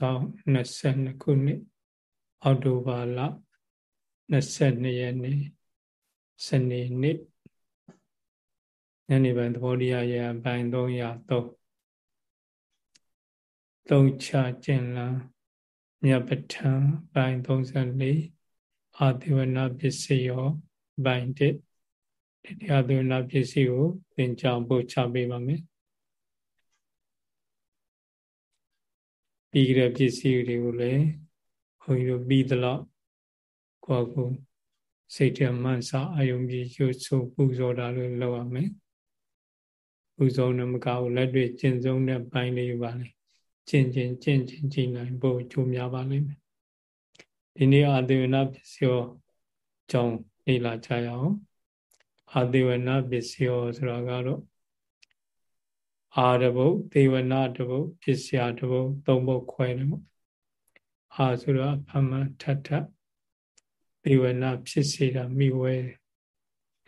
2022ခုနှစ်အောက်တိုဘာလ22ရက်နေ့စနေနေ့ညနေပိုင်းသဘောတရားရပိုင်း303သုံးချကျင်လံမြတ်ပဋ္ဌာန်းပိုင်း34အာတိဝနာပစ္စည်းရောပိုင်း1တရားတိဝနာပစ္စည်းကိုသင်ကြားပို့ချပေးပါမယ် ပြီးကြတဲ့ပစ္စည်းတွေကိုလည်းဘုန်းကြီးတို့ပြီးသလောက်ကိုယ့်ကိုစိတ်ထဲမှန်စာအယုံပြီးရွှဆိုပူဇော်တာလို့လုပ်ရမယ်ပူဇော်နေမကဘူးလက်တွေ့ကျင့်ဆုံးတဲ့ပိုင်းလေးပါလေကျင့်ကျင့်ကျင့်ကျင့်ကြည်နိုင်ဖို့ကြိုးများပါလိမ့်မယ်ဒီနေ့အာသေဝနာပစ္စယောကြောင့်နေလာကြရအောင်အာသေဝနာပစ္စယောဆိုတာကတော့ အာတပုတ်ဒေဝနာတပုတ်ဖြစ်စရာတပုတ်သုံးပုတ်ခွဲတယ်ပေါ့အာဆိုတော့အမထထဒေဝနာဖြစ်စေတာမိဝဲ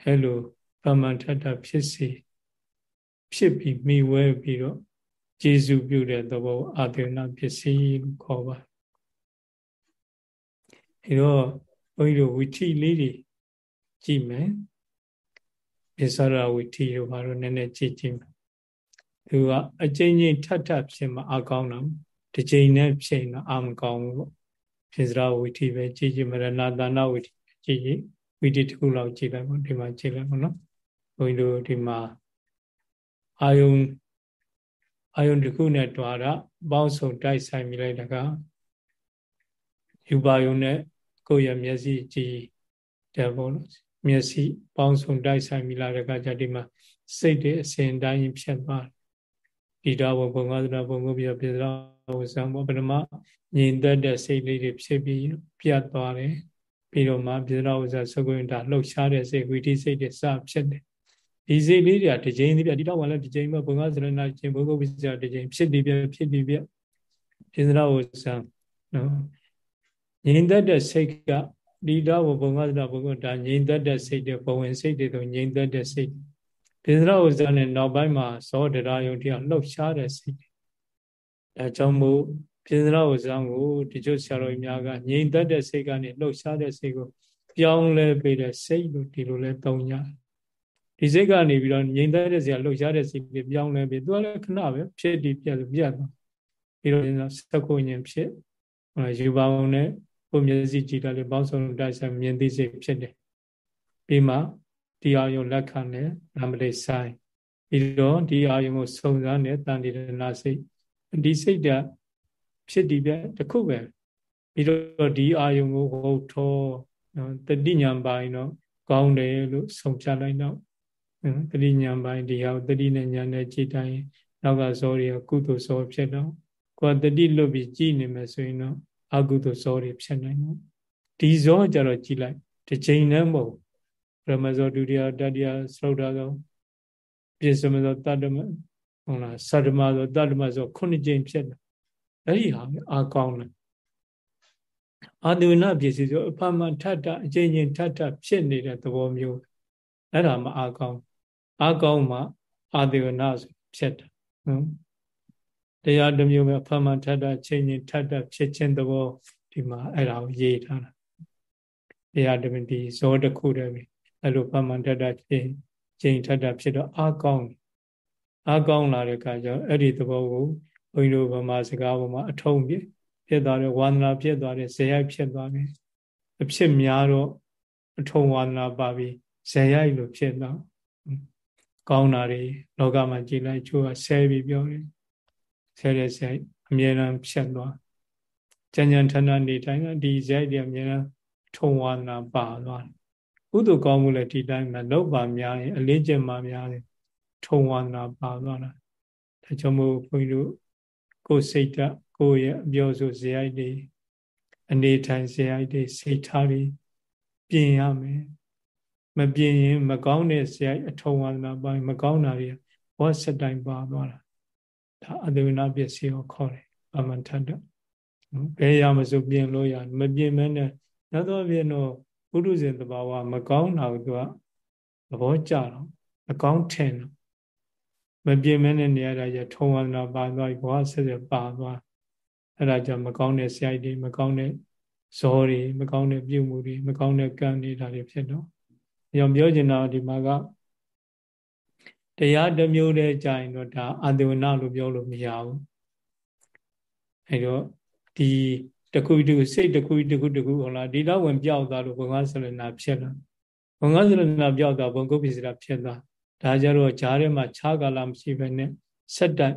အဲလိုပမထထဖြစ်စေဖြစ်ပြီးမိဝဲပြီးတော့ကျေစုပြုတဲ့သဘောအာဒေနာဖြစ်စေလို့ခေါ်ပါအဲတော့ဘုန်းကြီးတို့ဝိထိလေးတွေကြည့်မယ်ပစ္စရဝိထိတို့ဘာလို့နည်းနည်းကြည့်ကြည့် သူကအကျဉ်းချင်းထပ်ထပ်ဖြစ်မှအကောင်းတာတစ်ချိန်နဲ့ဖြစ်ရင်အာမကောင်းဘူးပေါ့ဖြစ်စရာဝိထီပဲကြည်ကြည်မရဏသာနာဝိထီကြည်ကြည်ဝိထီတစ်ခုလောက်ကြည်လိုက်ပေါ့ဒီမှာကြည်လိုက်ပေါ့နော်ဘုန်းကြီးတို့ဒီမှာအာယုံအာယုံတစ်ခုနဲ့တွာတာပေါင်းစုံတိုက်ဆိုင်မိလိုက်တကယူပါယုံနဲ့ကိုယ့်ရဲ့မျက်စိကြည်တယ်ပေါ့နော်မျက်စိပေါင်းစုံတိုက်ဆိုင်မိလာတဲ့အခါကျဒီမှာစိတ်တွေအစဉ်တိုင်းဖြစ်သွားတယ် ဣဒဝဘုံငါသနာဘုံကိုပြပြသဝဇံဘောပထမငြိမ်သက်တဲ့စိတ်လေးတွေဖြစ်ပြီးပြတ်သွားတယ်ပြီးတော့မှပြသဝဇံသကုဉ္တာလှုပ်ရှားတဲ့စိတ်ဝိတိစိတ်တွေစဖြစ်တယ်ဒီစိတ်လေးတွေကတစ်ချိန်တည်းပြဒီတော့မှလည်းဒီချိန်မှာဘုံငါသနာချင်းဘုံကိုပြစတစ်ချိန်ဖြစ်ပြီးပြဖြစ်ပြီးပြပြသဝဇံနော်ငြိမ်သက်တဲ့စိတ်ကဒီတော့ဘုံငါသနာဘုံကဒါငြိမ်သက်တဲ့စိတ်တွေဘဝင်စိတ်တွေတော့ငြိမ်သက်တဲ့စိတ် ဒေသရဥစ္စာနဲ့နောက်ပိုင်းမှာဇောတရားယုံတရားလှုပ်ရှားတဲ့စိတ်အဲကြောင့်မို့ဒေသရဥစ္စာကိုဒီကျုပ်ဆရာတော်များကငြိမ်သက်တဲ့စိတ်ကနေလှုပ်ရှားတဲ့စိတ်ကိုပြောင်းလဲပေးတဲ့စိတ်လို့ဒီလိုလဲသုံးရတယ်ဒီစိတ်ကနေပြီးတော့ငြိမ်သက်တဲ့စိတ်လှုပ်ရှားတဲ့စိတ်ကိုပြောင်းလဲပေးသူကလည်းခဏပဲဖြစ်တည်ပြတ်ပြတ်သွားပြီးတော့စက္ကုဉ္ဉ်ဖြစ်ယူပါုံနဲ့ကိုမျက်စိကြည့်တာလေပေါင်းစုံတိုက်ဆိုင်မြင်သိစိတ်ဖြစ်တယ်ပြီးမှ ဒီအာယုံလက်ခံနဲ့နမတိဆိုင်ပြီးတော့ဒီအာယုံကိုစုံစမ်းတဲ့တန်တိရဏစိတ်ဒီစိတ်ဓာတ်ဖြစ်ဒီပြတခုပဲပြီးတော့ဒီအာယုံကိုဟုတ်ထောနော်တတိညာပိုင်းတော့ကောင်းတယ်လို့ဆုံးဖြတ်လိုက်တော့တတိညာပိုင်းဒီဟာတတိနဲ့ညာနဲ့ကြည်တိုင်းနောက်ကဇောတွေကကုသိုလ်ဇောဖြစ်တော့ကိုယ်တတိလွတ်ပြီးကြည်နေမယ်ဆိုရင်တော့အကုသိုလ်ဇောတွေဖြစ်နိုင်တော့ဒီဇောကြတော့ကြည်လိုက်တစ်ချိန်နဲ့မဟုတ် ရမဇောဒုတိယတတိယသုဒ္ဓသောပြစ္စမဇောတတ္တမဟုတ်လားသတ္တမဇောတတ္တမဇောခုနှစ်ကြိမ်ဖြစ်တယ်အဲ့ဒီဟာအာကောင်းတယ်အာတုဏပစ္စည်းဆိုအဖမထထအချင်းချင်းထထဖြစ်နေတဲ့သဘောမျိုးအဲ့ဒါမှအာကောင်းအာကောင်းမှအာတုဏဆိုဖြစ်တယ်နော်တရားတစ်မျိုးပဲအဖမထထချင်းချင်းထထဖြစ်ခြင်းသဘောဒီမှာအဲ့ဒါကိုရေးထားတာတရားတစ်မျိုးဒီဇောတစ်ခုတည်းပဲ အဲ့လိုပမန္တတချင်းချိန်ထပ်တာဖြစ်တော့အာကောင်းအာကောင်းလာတဲ့အခါကျတော့အဲ့ဒီသဘောကိုဘုန်းကြီးတို့ဗမာစကားပေါ်မှာအထုံးပြဖြစ်သွားတယ်ဝန္ဒနာဖြစ်သွားတယ်ဇေယိုက်ဖြစ်သွားတယ်အဖြစ်များတော့အထုံးဝန္ဒနာပါပြီးဇေယိုက်လို့ဖြစ်တော့ကောင်းတာတွေလောကမှာကြည်လိုက်ချိုးကဆဲပြီးပြောတယ်ဆဲတဲ့ဇေယိုက်အမြဲတမ်းဖြစ်သွားကြံကြံထဏနေတိုင်းကဒီဇေယိုက်တွေအမြဲတမ်းထုံဝန္ဒနာပါသွားတယ် ကုသိုလ်ကောင်းမှုလည်းဒီတိုင်းမှာလောက်ပါများရင်အလေးကျင့်ပါများရင်ထုံဝါနာပါသွားတာဒါကြောင့်မို့ဘုန်းကြီးတို့ကိုယ်စိတ်ဓာတ်ကိုယ့်ရဲ့အပြောဆိုဇေယိုက်တွေအနေထိုင်ဇေယိုက်တွေစိတ်ထားတွေပြင်ရမယ်မပြင်ရင်မကောင်းတဲ့ဇေယိုက်အထုံဝါနာပိုင်းမကောင်းတာတွေဘောစတိုင်းပါသွားတာဒါအတုနာပစ္စည်းကိုခေါ်တယ်အမန်ထတဘယ်ရမစို့ပြင်လို့ရမပြင်မဲနဲ့နောက်တော့ပြင်တော့ ပုရုဇဉ်တဘာဝမကောင်းတာကိုသူကသဘောကျတော့အကောင်းထင်တော့မပြင်းမဲတဲ့နေရာတိုင်းထုံဝန္ဒနာပါသွားဘဝဆက်ဆက်ပါသွားအဲ့ဒါကြောင့်မကောင်းတဲ့ဆရာကြီးတွေမကောင်းတဲ့ဇောတွေမကောင်းတဲ့ပြုမှုတွေမကောင်းတဲ့ကံတွေဒါတွေဖြစ်တော့။ကြောင့်ပြောချင်တာဒီမှာကတရားတစ်မျိုးတည်းကြာရင်တော့ဒါအာတဝနာလို့ပြောလို့မရဘူး။အဲတော့ဒီ တခုတခုစိတ်တခုတခုတခုဟုတ်လားဒီတော့ဝင်ပြောက်သွားလို့ဘုံကဆလနာဖြစ်လာဘုံကဆလနာပြောက်သွားဘုံကုပ္ပိစရာဖြစ်သွားဒါကြတော့ဂျားထဲမှာခြားကာလမရှိဘဲနဲ့ဆက်တက်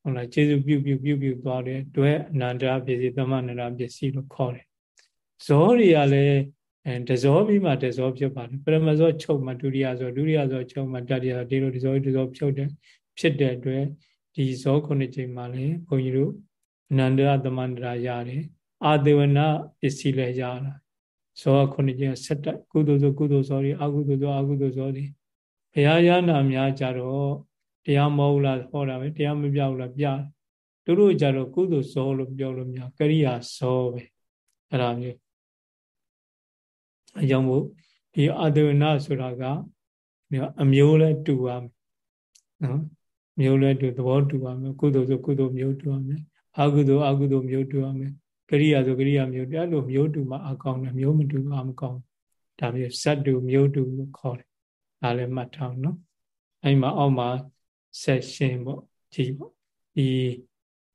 ဟုတ်လားကျေစုပြုတ်ပြုတ်ပြုတ်ပြုတ်သွားတယ်တွဲအနန္တရာပစ္စည်းသမဏရာပစ္စည်းလို့ခေါ်တယ်ဇောတွေကလည်းအဲတဇောပြီးမှတဇောဖြစ်ပါတယ်ပရမဇောချုပ်မှဒုတိယဇောဒုတိယဇောချုပ်မှတတိယဒီလိုတဇောတဇောဖြုတ်တယ်ဖြစ်တဲ့အတွက်ဒီဇောခုနှစ်ချိန်မှာလည်းဘုန်းကြီးတို့ အနန္တရသမန္တရာရတယ်အာဒေဝနာပစ္စည်းလည်းရတာဇောခုနှစ်ချိန်ဆက်တက်ကုသိုလ်ဆိုကုသိုလ်ဇောတွေအကုသိုလ်ဆိုအကုသိုလ်ဇောတွေဘုရားရနာများကြတော့တရားမဟုတ်လားဟောတာပဲတရားမပြောက်လားပြတယ်သူတို့ကြတော့ကုသိုလ်ဇောလို့ပြောလို့များကရိယာဇောပဲအဲ့ဒါမျိုးအကြောင်းမို့ဒီအာဒေဝနာဆိုတာကအမျိုးလဲတူပါမယ်နော်မျိုးလဲတူသဘောတူပါမယ်ကုသိုလ်ဆိုကုသိုလ်မျိုးတူပါမယ် အကုသိုလ်အကုသိုလ်မျိုးတူပါမယ်ကရိယာဆိုကရိယာမျိုးအဲ့လိုမျိုးတူမှအကောင်းတယ်မျိုးမတူမှမကောင်းဒါမျိုးဇတ်တူမျိုးတူလို့ခေါ်တယ်ဒါလည်းမှတ်ထားအောင်နော်အဲ့မှာအောက်မှာဆက်ရှင်ပေါ့ကြည့်ပေါ့ဒီ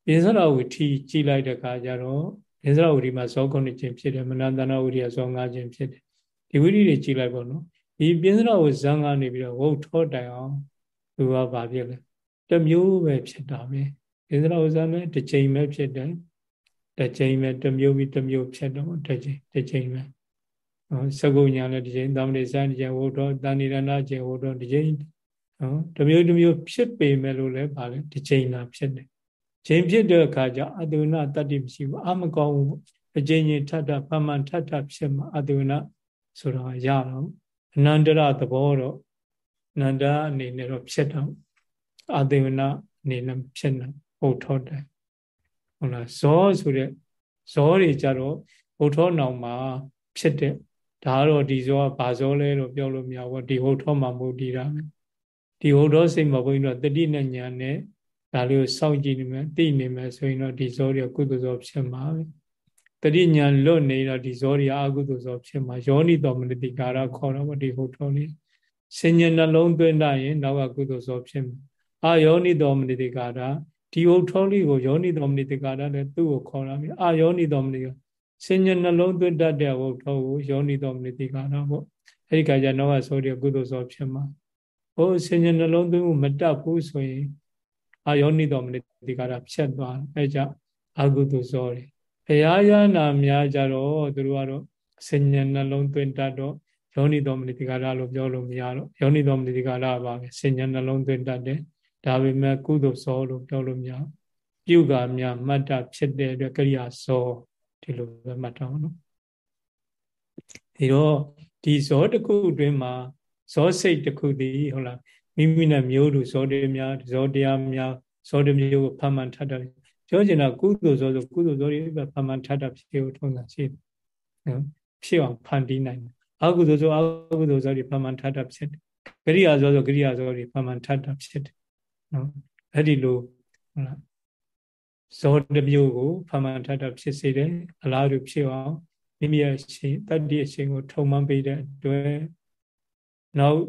ပိစရဝီထီကြည့်လိုက်တဲ့အခါကျတော့ပိစရဝီမှာဇောခုနှစ်ခြင်းဖြစ်တယ်မနတနာဝိရိယဇော၅ခြင်းဖြစ်တယ်ဒီဝိရိတွေကြည့်လိုက်ပေါ့နော်ဒီပိစရဝီဇံကနေပြီးတော့ဝုတ်ထောတိုင်အောင်သူကဘာဖြစ်လဲတမျိုးပဲဖြစ်တာပဲ ပိစရဝီဇံလည်းတစ်ချိန်ပဲဖြစ်တယ်တစ်ချိန်ပဲတစ်မျိုးပြီးတစ်မျိုးဖြစ်တော့တစ်ချိန်တစ်ချိန်ပဲစကုညာလည်းတစ်ချိန်သမဏေစံတစ်ချိန်ဝုတ်တော်တဏိရဏချိန်ဝုတ်တော်တစ်ချိန်နော်တစ်မျိုးတစ်မျိုးဖြစ်ပေမဲ့လို့လည်းဗာလေတစ်ချိန်လာဖြစ်တယ်ချိန်ဖြစ်တဲ့အခါကျအတုနာတတ္တိမရှိဘူးအမကောင်းဘူးအချိန်ချင်းထပ်ထပ်ပမှန်ထပ်ထပ်ဖြစ်မှာအတုနာဆိုတာရတော့အနန္တရသဘောတော့အနန္တအနေနဲ့တော့ဖြစ်တော့အတုနာအနေနဲ့ဖြစ်နေ ဟုတ်ထောတယ်ဟုတ်လားဇောဆိုတဲ့ဇောတွေကြတော့ဘုထောနောင်မှာဖြစ်တဲ့ဒါကတော့ဒီဇောကဘာဇောလဲလို့ပြောလို့မရဘူးဒီဟုတ်ထောမှာမဟုတ်ဒီတာပဲဒီဟုတ်ထောစိတ်မှာဘုန်းကြီးတို့တတိနဲ့ညာနဲ့ဒါလေးကိုစောင့်ကြည့်နေမယ်သိနေမယ်ဆိုရင်တော့ဒီဇောတွေကုသိုလ်ဇောဖြစ်မှာပဲတတိညာလွတ်နေတော့ဒီဇောတွေအကုသိုလ်ဇောဖြစ်မှာယောနိတော်မနတိကာရခေါ်တော့ဒီဟုတ်တော်လေးစဉ္ညာနှလုံးသွင်းတတ်ရင်နောက်ကကုသိုလ်ဇောဖြစ်မှာအာယောနိတော်မနတိကာရ ဒီဟုတ်တော်လေးကိုယောနိတော်မနတိကာရလည်းသူ့ကိုခေါ်ရမယ်အာယောနိတော်မနတိကာစဉ္ညာနှလုံးသွင်းတတ်တဲ့ဟုတ်တော်ကိုယောနိတော်မနတိကာရပေါ့အဲ့ဒီကကြနောက်ကဆိုတဲ့ကုသိုလ်ဇောဖြစ်မှာဟိုစဉ္ညာနှလုံးသွင်းမှုမတတ်ဘူးဆိုရင်အာယောနိတော်မနိတိကာရဖြတ်သွားအဲကြောင့်အာဟုတုဇောတွေဘုရားရနာများကြတော့သူတို့ကတော့စဉ္ညာနှလုံးသွင်းတတ်တော့ယောနိတော်မနိတိကာရလို့ပြောလို့မရတော့ယောနိတော်မနိတိကာရပါပဲစဉ္ညာနှလုံးသွင်းတတ်တယ် ဒါပေမဲ့ကုသိုလ်ဇောလို့ပြောလို့မရပြုကများမှတ်တာဖြစ်တဲ့အတွက်ကရိယာဇောဒီလိုပဲမှတ်ထားအောင်နော်ဒီတော့ဒီဇောတစ်ခုအတွင်းမှာဇောစိတ်တစ်ခုတည်းဟုတ်လားမိမိနဲ့မျိုးတို့ဇောတေများဇောတရားများဇောတမျိုးကိုဖမှန်ထပ်တာပြောချင်တာကုသိုလ်ဇောဆိုကုသိုလ်ဇောတွေပဲဖမှန်ထပ်တာဖြစ်ကိုထုံးတာရှိတယ်နော်ဖြစ်အောင်ဖန်တီးနိုင်တယ်အကုသိုလ်ဇောအကုသိုလ်ဇောတွေဖမှန်ထပ်တာဖြစ်တယ်ကရိယာဇောဆိုကရိယာဇောတွေဖမှန်ထပ်တာဖြစ်တယ် နော်အဲ့ဒီလိုဟုတ်လားဇောတမျိုးကိုဖမှန်ထပ်တာဖြစ်စေတယ်အလားတူဖြစ်အောင်မိမိရဲ့ရှင်တတ္တိအရှင်ကို ထုံမှန်းပေးတဲ့အတွက်နောက်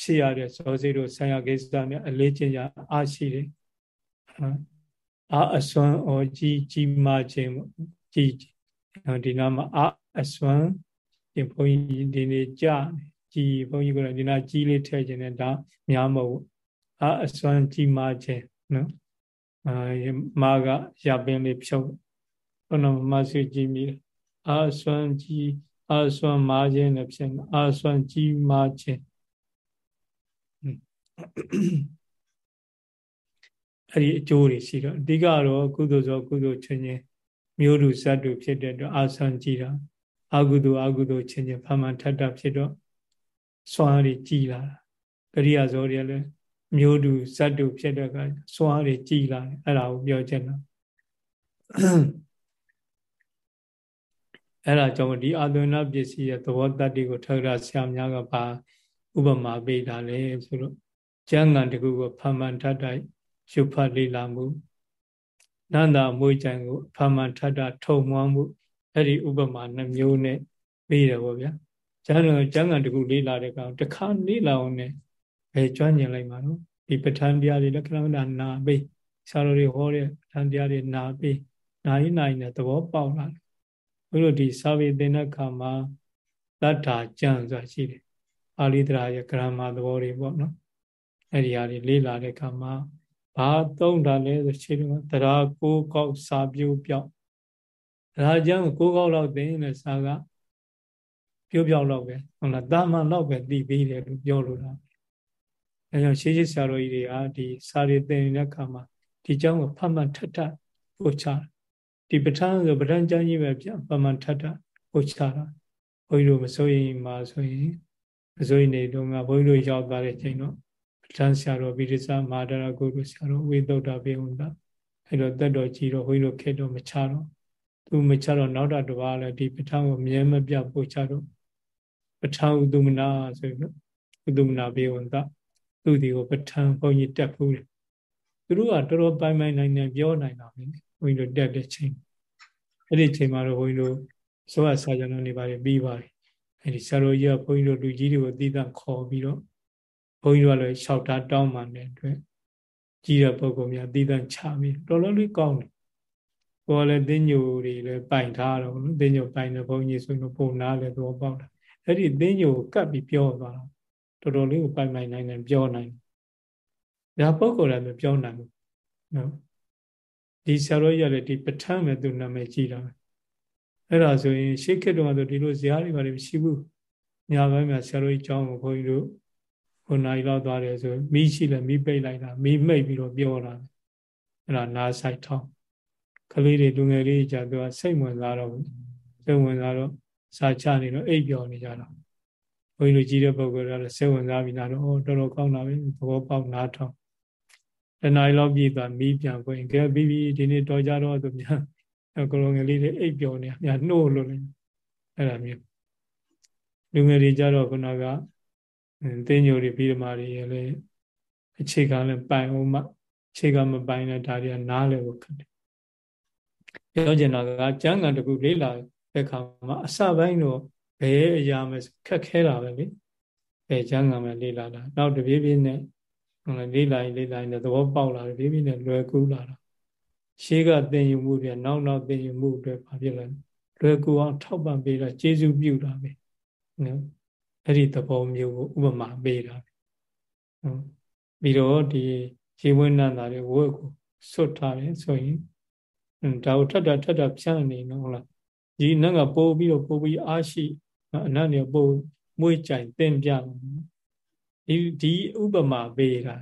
ဖြစ်ရတဲ့ဇောစိတို့ဆံရကိစ္စနဲ့အလေးကျင့်ရအားရှိတယ်အာအစွမ်းဩကြီးကြီးမာခြင်းကြီးဒီနာမှာအာအစွမ်းဒီဘုန်းကြီးဒီနေ့ကြာကြီးဘုန်းကြီးကဒီနာကြီးလေးထည့်ခြင်းနဲ့ဒါများမဟုတ် အာအစွမ်းကြီးမာခြင်းနော်အာမာကရပင်လေးဖြုတ်ဘုန်းတော်မဆွေကြီးမိအာအစွမ်းကြီးအာအစွမ်းမာခြင်းနဲ့ဖြစ်အာအစွမ်းကြီးမာခြင်းအဲ့ဒီအကျိုးတွေရှိတော့အဓိကတော့ကုသိုလ်ဆိုကုသိုလ်ချင်းချင်းမျိုးတူဇတ်တူဖြစ်တဲ့အတွက်အာဆန်ကြည်တာအကုသိုလ်အကုသိုလ်ချင်းချင်းဖမှန်ထပ်တာဖြစ်တော့စွမ်းရည်ကြည်လာတာကရိယာဇောတွေလည်း မျိုးတူဇတ်တူဖြစ်တဲ့အခါစွမ်းရည်ကြည်လာတယ်အဲ့ဒါကိုပြောချင်တာအဲ့ဒါကြောင့်ဒီအာသဝနာပစ္စည်းရဲ့သဘောတတ္တိကိုထောက်ရဆရာများကပါဥပမာပေးတာလေဆိုတော့ကျမ်းဂန်တကူကိုဖမှန်ထပ်တိုက်ရုပ်ဖတ်လေ့လာမှုနန္တာမွေးကြံကိုဖာမန်ထထထုံမွမ်းမှုအဲ့ဒီဥပမာနှမျိုးနဲ့ပြီးတယ်ဗောဗျာကျမ်းတော်ကျမ်းဂန်တခုလေးလာတဲ့ကောင်တခါလေးလာအောင်နဲ့ ဘယ်ကြွညင်လိုက်မှာတော့ဒီပဋ္ဌာန်းတရားတွေလက္ခဏာနာပေးဆရာတော်တွေဟောတဲ့ပဋ္ဌာန်းတရားတွေနာပေးနာရင်နာရင်သဘောပေါက်လာတယ်ဘုလိုဒီစာပေသင်တဲ့ခါမှာတတ္ထာကျမ်းဆိုတာရှိတယ်ပါဠိတရားရဲ့ဂရမသဘောတွေပေါ့နော်အဲ့ဒီဟာတွေလေးလာတဲ့ခါမှာဘာသုံးတာလဲဆိုခြေတုံးတရားကိုကောက်စာပြိုးပြောက်တရားကျမ်းကိုကောက်လောက်သိရင်လည်းစာကပြိုးပြောက်လောက်ပဲဟုတ်လားတာမန်လောက်ပဲသိပြီးတယ်လို့ပြောလို့တာ အဲကြောင့်ရှေးရှေးဆရာတော်ကြီးတွေကဒီစာရီသင်တဲ့ခါမှာဒီเจ้าကိုဖတ်မှတ်ထထပို့ချဒီပဋ္ဌာန်းဆိုပဋ္ဌာန်းကျမ်းကြီးပဲပြဖတ်မှတ်ထထပို့ချတာဘုန်းကြီးတို့မစိုးရင်မှာဆိုရင်မစိုးရင်နေတော့ကဘုန်းကြီးတို့ရောက်သွားတဲ့ချိန်တော့ပဋ္ဌာန်းဆရာတော်ပိရိသမဟာဒရာကိုတို့ဆရာတော်ဝိသုဒ္ဓဘေဝန္တအဲ့တော့တက်တော်ကြီးတော့ဘုန်းကြီးတို့ခေတော့မချတော့သူမချတော့နောက်တစ်ပါးလည်းဒီပဋ္ဌာန်းကိုမြဲမပြပို့ချတော့ပဋ္ဌာန်းဥဒုမနာဆိုပြီးဥဒုမနာဘေဝန္တ သူဒီကိုပဋ္ဌာန်းဘုန်းကြီးတက်ဖူးတယ်သူတို့ကတော်တော်ပိုင်ပိုင်နိုင်နိုင်ပြောနိုင်တာပဲဘုန်းကြီးတို့တက်တဲ့ချိန်အဲ့ဒီချိန်မှာတော့ဘုန်းကြီးတို့ဆိုရစာကြံနေပါတယ်ပြီးပါတယ်အဲ့ဒီဆရာတော်ကြီးကဘုန်းကြီးတို့လူကြီးတွေကိုတည်တံ့ခေါ်ပြီးတော့ဘုန်းကြီးတို့ကလည်းလျှောက်ထားတောင်းပန်တဲ့အတွက်ကြီးတဲ့ပုဂ္ဂိုလ်များတည်တံ့ချပြီးတော်တော်လေးကောင်းတယ်ကိုယ်လည်းတင်းညိုတွေလည်းပိုင်ထားတော့နော်တင်းညိုပိုင်တဲ့ဘုန်းကြီးဆိုရင်ပုံနာလည်းတော့ပေါက်တာအဲ့ဒီတင်းညိုကပ်ပြီးပြောသွားတာ တော်တော်လေးကိုပိုင်ပိုင်နိုင်နိုင်ပြောနိုင်တယ်ဒါပုဂ္ဂိုလ်လည်းမပြောနိုင်ဘူးနော်ဒီဆရာတော်ကြီးကလည်းဒီပဋ္ဌာန်းပဲသူနာမည်ကြီးတာပဲအဲ့ဒါဆိုရင်ရှေးခေတ်တုန်းကဆိုဒီလိုဇာတ်တွေဘာတွေမရှိဘူးညာဘက်မှာဆရာတော်ကြီးကျောင်းကိုခွန်ကြီးတို့ခုနိုင်လောက်သွားတယ်ဆိုမိရှိလဲမိပိတ်လိုက်တာမိမိတ်ပြီးတော့ပြောတာအဲ့ဒါနားဆိုင်ထောင်းကလေးတွေလူငယ်လေးကြာသူကစိတ်ဝင်စားတော့စိတ်ဝင်စားတော့စာချနေတော့အိပ်ပျော်နေကြတာ ဘုန်းကြီးတို့ကြီးတဲ့ပုဂ္ဂိုလ်ကတော့စိတ်ဝင်စားပြီးလာတော့ဩတော်တော်ကောင်းတာပဲသဘောပေါက်နားထောင်တဏှာလောက်ပြည့်သွားမီးပြန်ဖွင့်ကဲပြီးပြီးဒီနေ့တော်ကြတော့သူများကလုံးငယ်လေးတွေအိပ်ပျော်နေညာနှိုးလို့လည်းအဲ့ဒါမျိုးလူငယ်တွေကြတော့ခုနကတင်းညိုတွေပြီးဓမာတွေလည်းအခြေခံလည်းပိုင်အောင်မှအခြေခံမပိုင်တဲ့ဒါတွေကနားလည်းကိုခတ်တယ်ပြောချင်တာကကျမ်းဂန်တခုလေးလာတဲ့ခါမှာအစပိုင်းတော့ ဘယ်အရာမှခက်ခဲတာပဲလေဘယ်ကျမ်းဂန်မှလေးလာတာနောက်တပြေးပြေးနဲ့ဟုတ်လားလေးလာရင်လေးလာရင်သဘောပေါက်လာတယ်ပြေးပြေးနဲ့လွယ်ကူလာတာရှေးကသင်ယူမှုပြနောက်နောက်သင်ယူမှုအတွက်ဘာဖြစ်လဲလွယ်ကူအောင်ထောက်ပံ့ပေးတာကျေးဇူးပြုတာပဲနော်အဲ့ဒီသဘောမျိုးကိုဥပမာပေးတာပဲဟုတ်ပြီးတော့ဒီရေဝိနန္တာတွေဝတ်ကိုဆွတ်ထားတယ်ဆိုရင်ဒါကိုထပ်တာထပ်တာဖြန့်နေနော်ဟုတ်လားဒီနတ်ကပို့ပြီးတော့ပို့ပြီးအားရှိ အနတ်နေပို့မွေးကြိုင်တင်ပြဒီဒီဥပမာပေးတာ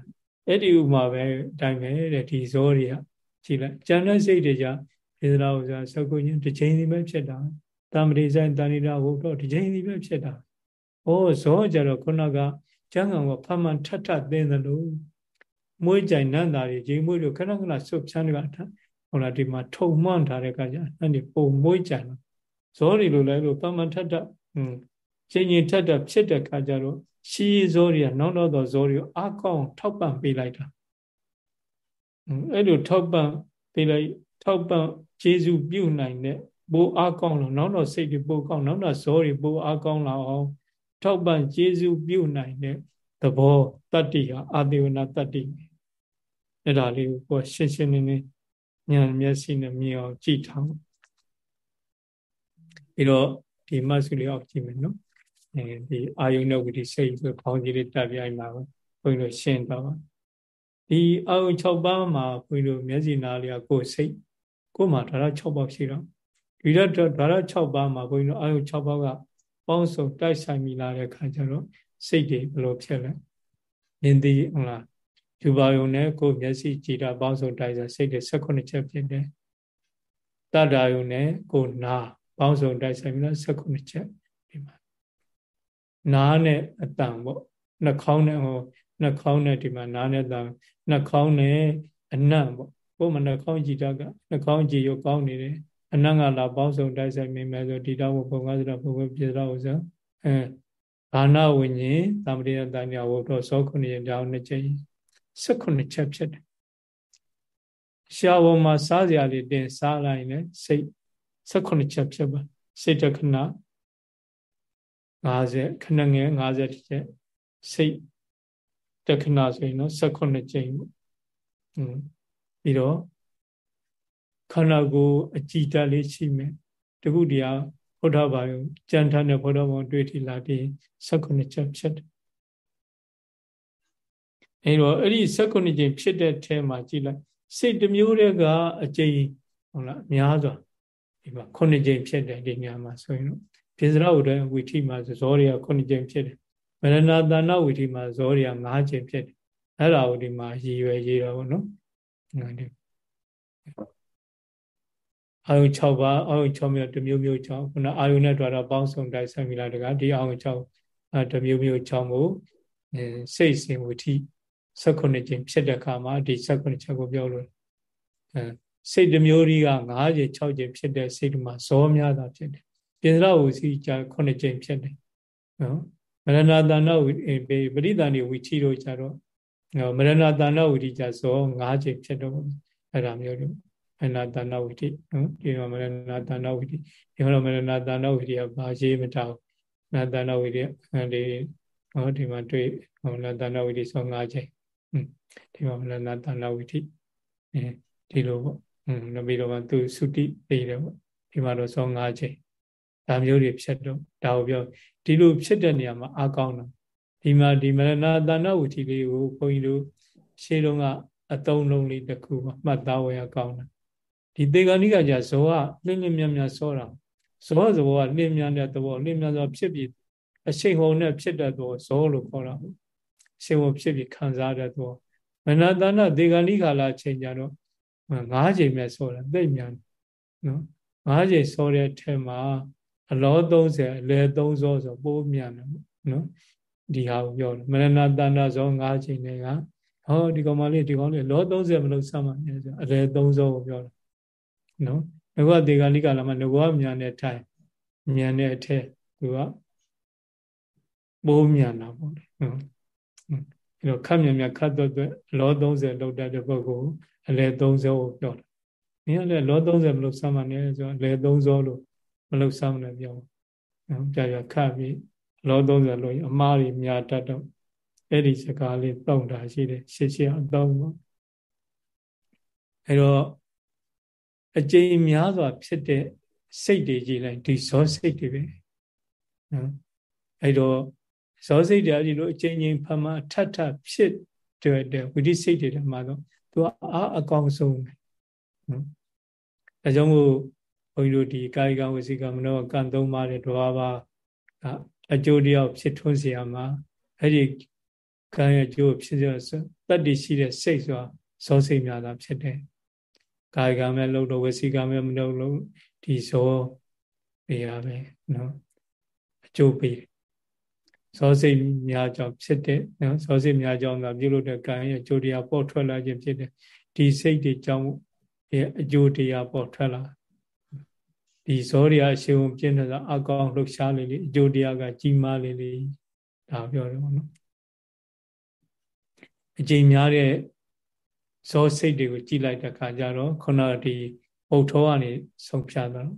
အဲ့ဒီဥပမာပဲအတိုင်းပဲတဲ့ဒီဇောတွေကကြည့်လိုက်ကျန်တဲ့စိတ်တွေကြဒေသနာဥစ္စာသကုညင်တစ်ချိန်စီပဲဖြစ်တာတာမတိဆိုင်တဏိတာဟုတ်တော့တစ်ချိန်စီပဲဖြစ်တာဩဇောကြတော့ခုနကကျမ်းဂန်ကဖမှန်ထထသိသလိုမွေးကြိုင်နန္တာတွေဂျိမွေးလို့ခဏခဏဆုတ်ချမ်းတွေကဟုတ်လားဒီမှာထုံမှန်းထားတဲ့ကကြအဲ့ဒီပုံမွေးကြိုင်ဇောတွေလိုလဲလို့ဖမှန်ထထ อืมချိန်ချိန်ထထဖြစ်တဲ့ကကြတော့ရှီဇောတွေကနောက်တော့သောဇောတွေကိုအကောင်းထောက်ပံ့ပေးလိုက်တာအဲ့လိုထောက်ပံ့ပေးလိုက်ထောက်ပံ့ကျေးဇူးပြုနိုင်တဲ့ဘိုးအကောင်းလို့နောက်တော့စိတ်တွေပိုကောင်းနောက်တော့ဇောတွေဘိုးအကောင်းလာအောင်ထောက်ပံ့ကျေးဇူးပြုနိုင်တဲ့သဘောတတ္တိဟာအာသေဝနာတတ္တိအဲ့ဒါလေးကိုရှင်းရှင်းလင်းလင်းဉာဏ်မျက်စိနဲ့မြင်အောင်ကြည့်ထားပြီးတော့ ဒီမဆုလေးအောက်ကြည့်မယ်နော်အဲဒီအာယုန်နဲ့ဝိတိစိတ်ဆိုခေါင်းကြီးလေးတက်ပြိုင်မှာဘုန်းကြီးတို့ရှင်းတော့ဒီအာယုန်6ပါးမှာဘုန်းကြီးတို့မျက်စိနားလေးကကိုယ်စိတ်ကိုယ်မှာဓာတ်6ပါးရှိတော့ဒီတော့ဓာတ်6ပါးမှာဘုန်းကြီးတို့အာယုန်6ပါးကပေါင်းစုံတိုက်ဆိုင်မိလာတဲ့ခါကျတော့စိတ်တွေဘယ်လိုဖြစ်လဲမြင်သိဟုတ်လားယူပါယုံနဲ့ကိုယ်မျက်စိကြည်တာပေါင်းစုံတိုက်ဆိုင်စိတ်တွေ16ချက်ဖြစ်တယ်တတ္တာယုံနဲ့ကိုယ်နာ ပေါင်းစုံတိုက်ဆိုင်ပြီးတော့16ချက်ဒီမှာနားနဲ့အတန်ပေါ့နှာခေါင်းနဲ့ဟိုနှာခေါင်းနဲ့ဒီမှာနားနဲ့တန်နှာခေါင်းနဲ့အနံ့ပေါ့ကိုယ်မနှာခေါင်းကြည်တာကနှာခေါင်းကြည်ရောကောင်းနေတယ်အနံ့ကလာပေါင်းစုံတိုက်ဆိုင်မိမယ်ဆိုဒီတော့ဘုံကားစရဘုံပဲပြေတော့ဆိုအဲဘာနာဝิญဉ်သံပတိယတဏှာဝုတော့သောခုနှစ်ရက်တောင်းနှစ်ချိန်16ချက်ဖြစ်တယ်ရှားပေါ်မှာစားစရာလေးတင်စားလိုက်ရင်စိတ် 16ချက်ဖြစ်ပါစိတ်တခဏ50ခဏငယ်50ချက်စိတ်တခဏဆိုရင်တော့18ကြိမ်ပေါ့ပြီးတော့ခန္ဓာကိုယ်အကြည်တက်လေးရှိမယ်တခုတည်းဘုရားဘာယကြံထားတဲ့ဘုရားဘောတွေ့ထီလာပြီး18ချက်ဖြစ်တယ်အဲတော့အဲ့ဒီ18ကြိမ်ဖြစ်တဲ့ထဲမှာကြည်လိုက်စိတ်တစ်မျိုးတည်းကအကြိမ်ဟုတ်လားများစွာ ဒီမှာ9ကြိမ်ဖြစ်တယ်ဒီညမှာဆိုရင်တော့ပိစရဝတ္တဝိထိမှာဇောတွေက9ကြိမ်ဖြစ်တယ်မရဏတာဏဝိထိမှာဇောတွေက9ကြိမ်ဖြစ်တယ်အဲ့ဒါကိုဒီမှာရည်ရွယ်ရေးတော့ဗောနော်ဒီအာယု6ပါးအာယု6မျိုးတစ်မျိုးမျိုး6ခုနအာယုနဲ့တွာတော့ပေါင်းစုံတိုက်ဆက်မိလာတကဒီအာယု6အဲတစ်မျိုးမျိုး6မို့စိတ်စဉ်ဝိထိ16ကြိမ်ဖြစ်တဲ့အခါမှာဒီ16ချက်ကိုပြောလို့အဲ စိတ်တစ်မျိုးကြီးက9ကြိမ်6ကြိမ်ဖြစ်တဲ့စိတ်မှာဇောများတာဖြစ်တယ်ပိစရဝစီကြ9ကြိမ်ဖြစ်တယ်နော်မရဏတာဏဝိပရိသန္တိဝိထီတို့ကြတော့မရဏတာဏဝိထီကြဇော9ကြိမ်ဖြစ်တော့အဲ့ဒါမျိုးတွေအနာတာဏဝိထီနော်ဒီမှာမရဏတာဏဝိထီဒီမှာမရဏတာဏဝိထီကဘာရေးမတောက်နာတာဏဝိထီအဲဒီဟောဒီမှာတွေ့ဟောနာတာဏဝိထီဇော9ကြိမ်ဒီမှာမရဏတာဏဝိထီအဲဒီလိုပေါ့ อืมနောက်ပြီးတော့မှသူသုတိသိတယ်ပေါ့ဒီမှာတော့ဇော9ချိန်ဒါမျိုးတွေဖြစ်တော့ဒါကိုပြောဒီလိုဖြစ်တဲ့နေရာမှာအကောင်းတာဒီမှာဒီမရဏတာဏဝိထီလေးကိုဘုန်းကြီးတို့ရှေးတုန်းကအသုံးလုံးလေးတစ်ခုပါမှတ်သားဝယ်ရကောင်းတာဒီသေဂာနိကကြဇောကလင်းလင်းမြတ်မြတ်စောတာဇောဇောကလင်းမြတ်တဲ့သဘောလင်းမြတ်သောဖြစ်ပြီးအရှိန်ဟုန်နဲ့ဖြစ်တဲ့သဘောဇောလို့ခေါ်တာပေါ့အရှိန်ဟုန်ဖြစ်ပြီးခံစားတဲ့သဘောမနတနာသေဂာနိကာလအချိန်ကြတော့ ၅ချိန်မဲ့စောတာသိမြန်နော်၅ချိန်စောတဲ့ထဲမှာအလော30အလဲ3စောဆိုပိုးမြန်တယ်နော်ဒီဟာကိုပြောတယ်မရဏတဏ္ဍဇော၅ချိန်နဲ့ကဟောဒီကောင်မလေးဒီကောင်လေးလော30မလို့စမှနေဆိုအလဲ3စောကိုပြောတယ်နော်ငကောဒေဂာလိကလာမှာငကောမြန်တဲ့ထိုင်မြန်တဲ့အထက်သူကပိုးမြန်တာပေါ့လေနော်အဲ့တော့ခက်မြန်မြန်ခတ်တော့လော30လောက်တဲ့ပုဂ္ဂိုလ် အလဲ30ကိုပြောတာ။နင်းကလည်းလော30မလို့စမ်းမနေဆိုအလဲ30လို့မလို့စမ်းမနေပြော။နော်ကြာကြာခတ်ပြီးလော30လို့အမားကြီးများတတ်တော့အဲ့ဒီစကားလေးတောင့်တာရှိတယ်ရှေ့ရှေ့အတော့ပေါ့။အဲ့တော့အကျဉ်းများစွာဖြစ်တဲ့စိတ်တွေကြည်လိုက်ဒီဇောစိတ်တွေပဲ။နော်အဲ့တော့ဇောစိတ်တွေအဒီလိုအကျဉ်းချင်းဖမှထထဖြစ်တဲ့ဝိသိစိတ်တွေထဲမှာတော့ သူကအားအကောင်းဆုံးပဲနော်အဲကြောင့်မို့ဘုန်းကြီးတို့ဒီကာယကဝစီကမနောကံသုံးပါးတဲ့တဘာပါအကျိုးတရားဖြစ်ထွန်းစေရမှာအဲ့ဒီကံရဲ့အကျိုးဖြစ်စေတတ္တိရှိတဲ့စိတ်ဆိုတာဇောစိတ်များတာဖြစ်တယ်ကာယကမဲ့လှုပ်တော့ဝစီကမဲ့မလှုပ်လို့ဒီဇောပေးရပဲနော်အကျိုးပေးတယ် ဇောစိတ်များကြောင့်ဖြစ်တဲ့နော်ဇောစိတ်များကြောင့်သာပြုလုပ်တဲ့ကံရဲ့အကျိုးတရားပေါ်ထွက်လာခြင်းဖြစ်တဲ့ဒီစိတ်တွေကြောင့်ရဲ့အကျိုးတရားပေါ်ထွက်လာဒီဇောတွေအရှင်ုံပြင်းနေတာအကောင်လှုပ်ရှားလေလေအကျိုးတရားကကြီးမားလေလေဒါပြောတယ်ပေါ့နော်အကျိန်များတဲ့ဇောစိတ်တွေကိုကြည်လိုက်တဲ့အခါကျတော့ခုနကဒီပုတ်ထောကနေဆုံးဖြတ်တော့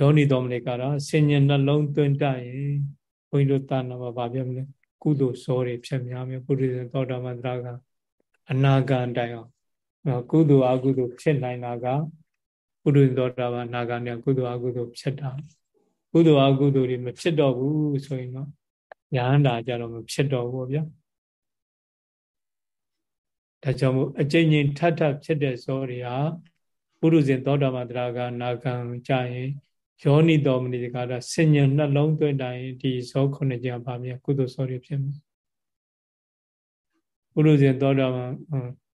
ယောနီတော်မလေးကတော့ဆင်ញနှလုံးသွင်းတတ်ရင်ဘု န်းကြီးတို့တာနာမှာဗာပြမလဲကုသိုလ်စောတွေဖြစ်များမယ်ပုရိသေသောတာပန်တရာကအနာဂံတိုင်အောင်ကုသိုလ်အကုသိုလ်ဖြစ်နိုင်တာကပုရိသေသောတာပန်နာဂံနဲ့ကုသိုလ်အကုသိုလ်ဖြစ်တာကုသိုလ်အကုသိုလ်တွေမဖြစ်တော့ဘူးဆိုရင်တော့ညာန္တာကြတော့မဖြစ်တော့ဘူးဗျာဒါကြောင့်မို့အကျဉ်းချင်းထပ်ထပ်ဖြစ်တဲ့ဇောတွေဟာပုရိသေသောတာပန်တရာကနာဂံကြရင် ယောနိတော်မနိတကာရဆင်ញံနှလုံးသွင်းတိုင်းဒီဇောခုနှစ်ကြပါမြကုသိုလ်စောတွေဖြစ်မယ်ပုရုဇဉ်သောတာပန်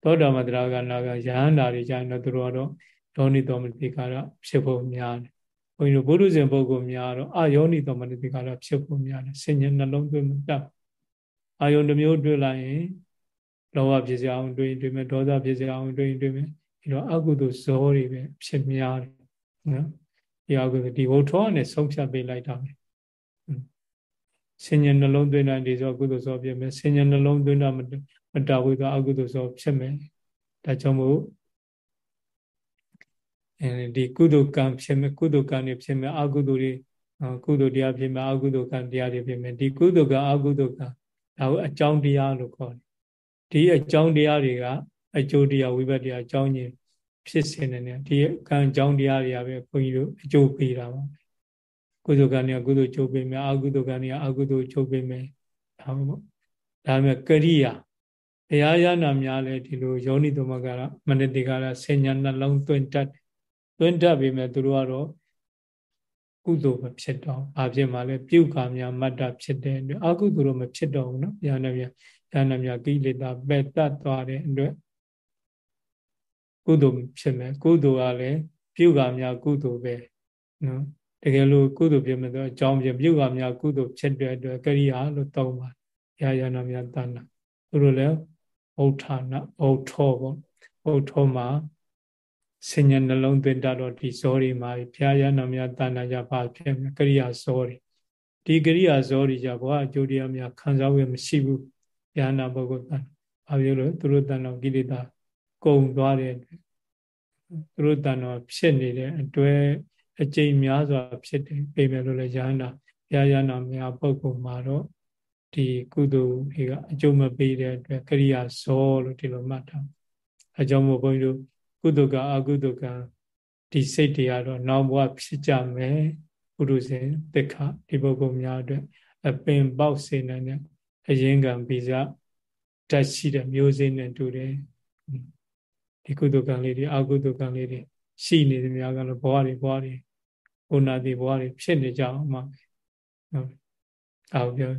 သောတာပန်တရားကနာကယဟန္တာတွေကြရင်တော့သူတို့ကတော့ယောနိတော်မနိတကာရဖြစ်ဖို့များတယ်ဘုန်းကြီးတို့ပုရုဇဉ်ပုဂ္ဂိုလ်များတော့အာယောနိတော်မနိတကာရဖြစ်ဖို့များတယ်ဆင်ញံနှလုံးသွင်းမတတ်အာယုန်တစ်မျိုးတွေ့လိုက်ရင်လောဘဖြစ်စေအောင်တွေ့တွေ့မယ်ဒေါသဖြစ်စေအောင်တွေ့တွေ့မယ်ဒီတော့အကုသိုလ်ဇောတွေပဲဖြစ်များတယ်နော် ဒီအကုသိုလ်ဒီဝုထောနဲ့ဆုံးဖြတ်ပေးလိုက်တာပဲဆင်ញံနှလုံးသွင်းတာဒီဆိုအကုသိုလ်ဆိုဖြစ်မယ်ဆင်ញံနှလုံးသွင်းတာမတဝိကအကုသိုလ်ဆိုဖြစ်မယ်ဒါကြောင့်မို့အဲဒီကုသိုလ်ကံဖြစ်မယ်ကုသိုလ်ကံတွေဖြစ်မယ်အကုသိုလ်တွေကုသိုလ်တရားဖြစ်မယ်အကုသိုလ်ကံတရားတွေဖြစ်မယ်ဒီကုသိုလ်ကအကုသိုလ်ကဒါကိုအကြောင်းတရားလို့ခေါ်တယ်ဒီအကြောင်းတရားတွေက အကျိုးတရားဝိဘတ်တရားအကြောင်းကြီး ဖြစ်စဉ်နဲ့ဒီကံကြောင်းတရားတွေကပဲခွန်ကြီးတို့အကျိုးပေးတာပါကုသိုလ်ကံတွေကကုသိုလ်ကျိုးပေးမယ်အကုသိုလ်ကံတွေကအကုသိုလ်ကျိုးပေးမယ်ဒါမှမဟုတ်ဒါမှကရိယာတရားရနာများလဲဒီလိုယောနိသမကရမနတိကရဆင်ညာနှလုံးသွင်းတတ်သွင်းတတ်ပေမဲ့သူတို့ကတော့ကုသိုလ်မဖြစ်တော့ဘာဖြစ်မှလဲပြုကာများမတ္တဖြစ်တဲ့အတွက်အကုသိုလ်တော့မဖြစ်တော့ဘူးနော်ဉာဏ်နဲ့ဉာဏ်နဲ့ကိလေသာပယ်တတ်သွားတဲ့အတွက် ကုသိုလ်ဖြစ်မယ်ကုသိုလ်ကလည်းပြုကများကုသိုလ်ပဲနော်တကယ်လို့ကုသိုလ်ဖြစ်မယ်ဆိုအကြောင်းပြင်ပြုကများကုသိုလ်ဖြစ်တဲ့အတွက်ကရိယာလို့သုံးပါတယ်ရာယနာများတဏ္ဍသူတို့လည်းဩထာနာဩထောပေါ့ဩထောမှာစဉ္ညာနှလုံးသွင်းတာတော့ဒီဇောတွေမှာဘုရားရဟနာများတဏ္ဍာကြပါဖြစ်မယ်ကရိယာဇောတွေဒီကရိယာဇောတွေကြဘောအကျိုးတရားများခံစားဝယ်မရှိဘူးယန္နာပုဂ္ဂိုလ်တဏ္ဍာဘာဖြစ်လို့သူတို့တဏ္ဍာကိလေသာ ကုံသွားတဲ့သူတို့တဏ္ဍဖြစ်နေတဲ့အတွက်အကျိန်များစွာဖြစ်တယ်ပြင်မယ်လို့လည်းဉာဏ်ဘုရားရနာမြတ်ပုဂ္ဂိုလ်မှာတော့ဒီကုသိုလ်တွေကအကျိုးမပေးတဲ့အတွက်ကရိယာဇောလို့ဒီလိုမှတ်ထားအကြောင်းမို့ဘုန်းကြီးတို့ကုသိုလ်ကအကုသိုလ်ကဒီစိတ်တွေကတော့နောက်ဘဝဖြစ်ကြမယ်ပုရုဇဉ်တက်ခဒီပုဂ္ဂိုလ်များအတွက်အပင်ပေါက်စေနိုင်တဲ့အရင်ကံဗီဇတတ်ရှိတဲ့မျိုးစိနဲ့တူတယ် ဒီကုသိုလ်ကံလေးတွေအကုသိုလ်ကံလေးတွေရှိနေသမျှကတော့ဘဝတွေဘဝတွေဘုနာတိဘဝတွေဖြစ်နေကြအောင်မှာဟုတ်အောက်ပြော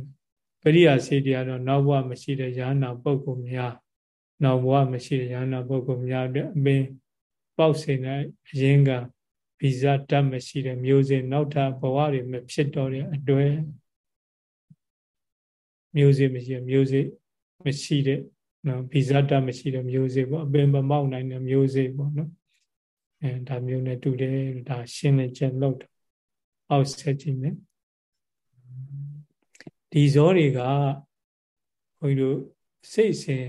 ပရိယာစေတရားတော့နောက်ဘဝမရှိတဲ့ယ ahanan ပုဂ္ဂိုလ်များနောက်ဘဝမရှိတဲ့ယ ahanan ပုဂ္ဂိုလ်များအတွက်အပင်ပေါက်စင်တဲ့အရင်ကဗီဇတတ်မရှိတဲ့မျိုးစင်နောက်ထပ်ဘဝတွေမဖြစ်တော့တဲ့အတွက်မျိုးစေ့မရှိမျိုးစေ့မရှိတဲ့ နော်ဗီဇတတ်မရှိတဲ့မျိုးစေ့ပေါ့အပင်မမောက်နိုင်တဲ့မျိုးစေ့ပေါ့နော်အဲဒါမျိုးနဲ့တူတယ်ဒါရှင်းလင်းချက်လောက်တော့အောက်ဆက်ကြည့်မယ်ဒီဇောတွေကဘုန်းကြီးတို့စိတ်စဉ်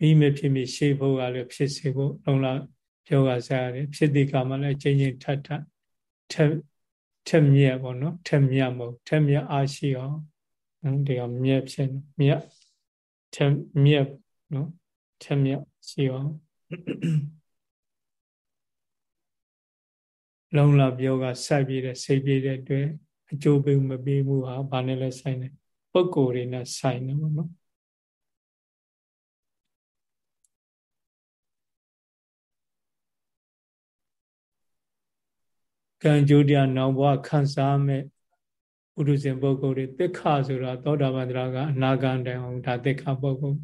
မိမဖြစ်မိရှေ့ဖို့ကလည်းဖြစ်စေဖို့လုံလောက်ပြောကစားရတယ်ဖြစ်ဒီကမှလည်းချင်းချင်းထပ်ထပ်ထက်ထက်မြက်ပေါ့နော်ထက်မြက်မဟုတ်ထက်မြက်အားရှိအောင်နော်ဒီကမြက်ဖြစ်မြက်ထက်မြက် နော်ထက်မြက်ရှိအောင်လုံလပြောကစိုက်ပြည့်တဲ့စိတ်ပြည့်တဲ့အတွက်အကျိုးပေးမပေးမှုဟာဘာနဲ့လဲဆိုင်တယ်ပုဂ္ဂိုလ်တွေနဲ့ဆိုင်တယ်ပေါ့နော်ကံကြိုးတရားနောက်ဘဝခံစားမဲ့ပုရုဇဉ်ပုဂ္ဂိုလ်တွေတိခါဆိုတာသောတာပန်တရားကအနာဂံတိုင်အောင်ဒါတိခါပုဂ္ဂိုလ်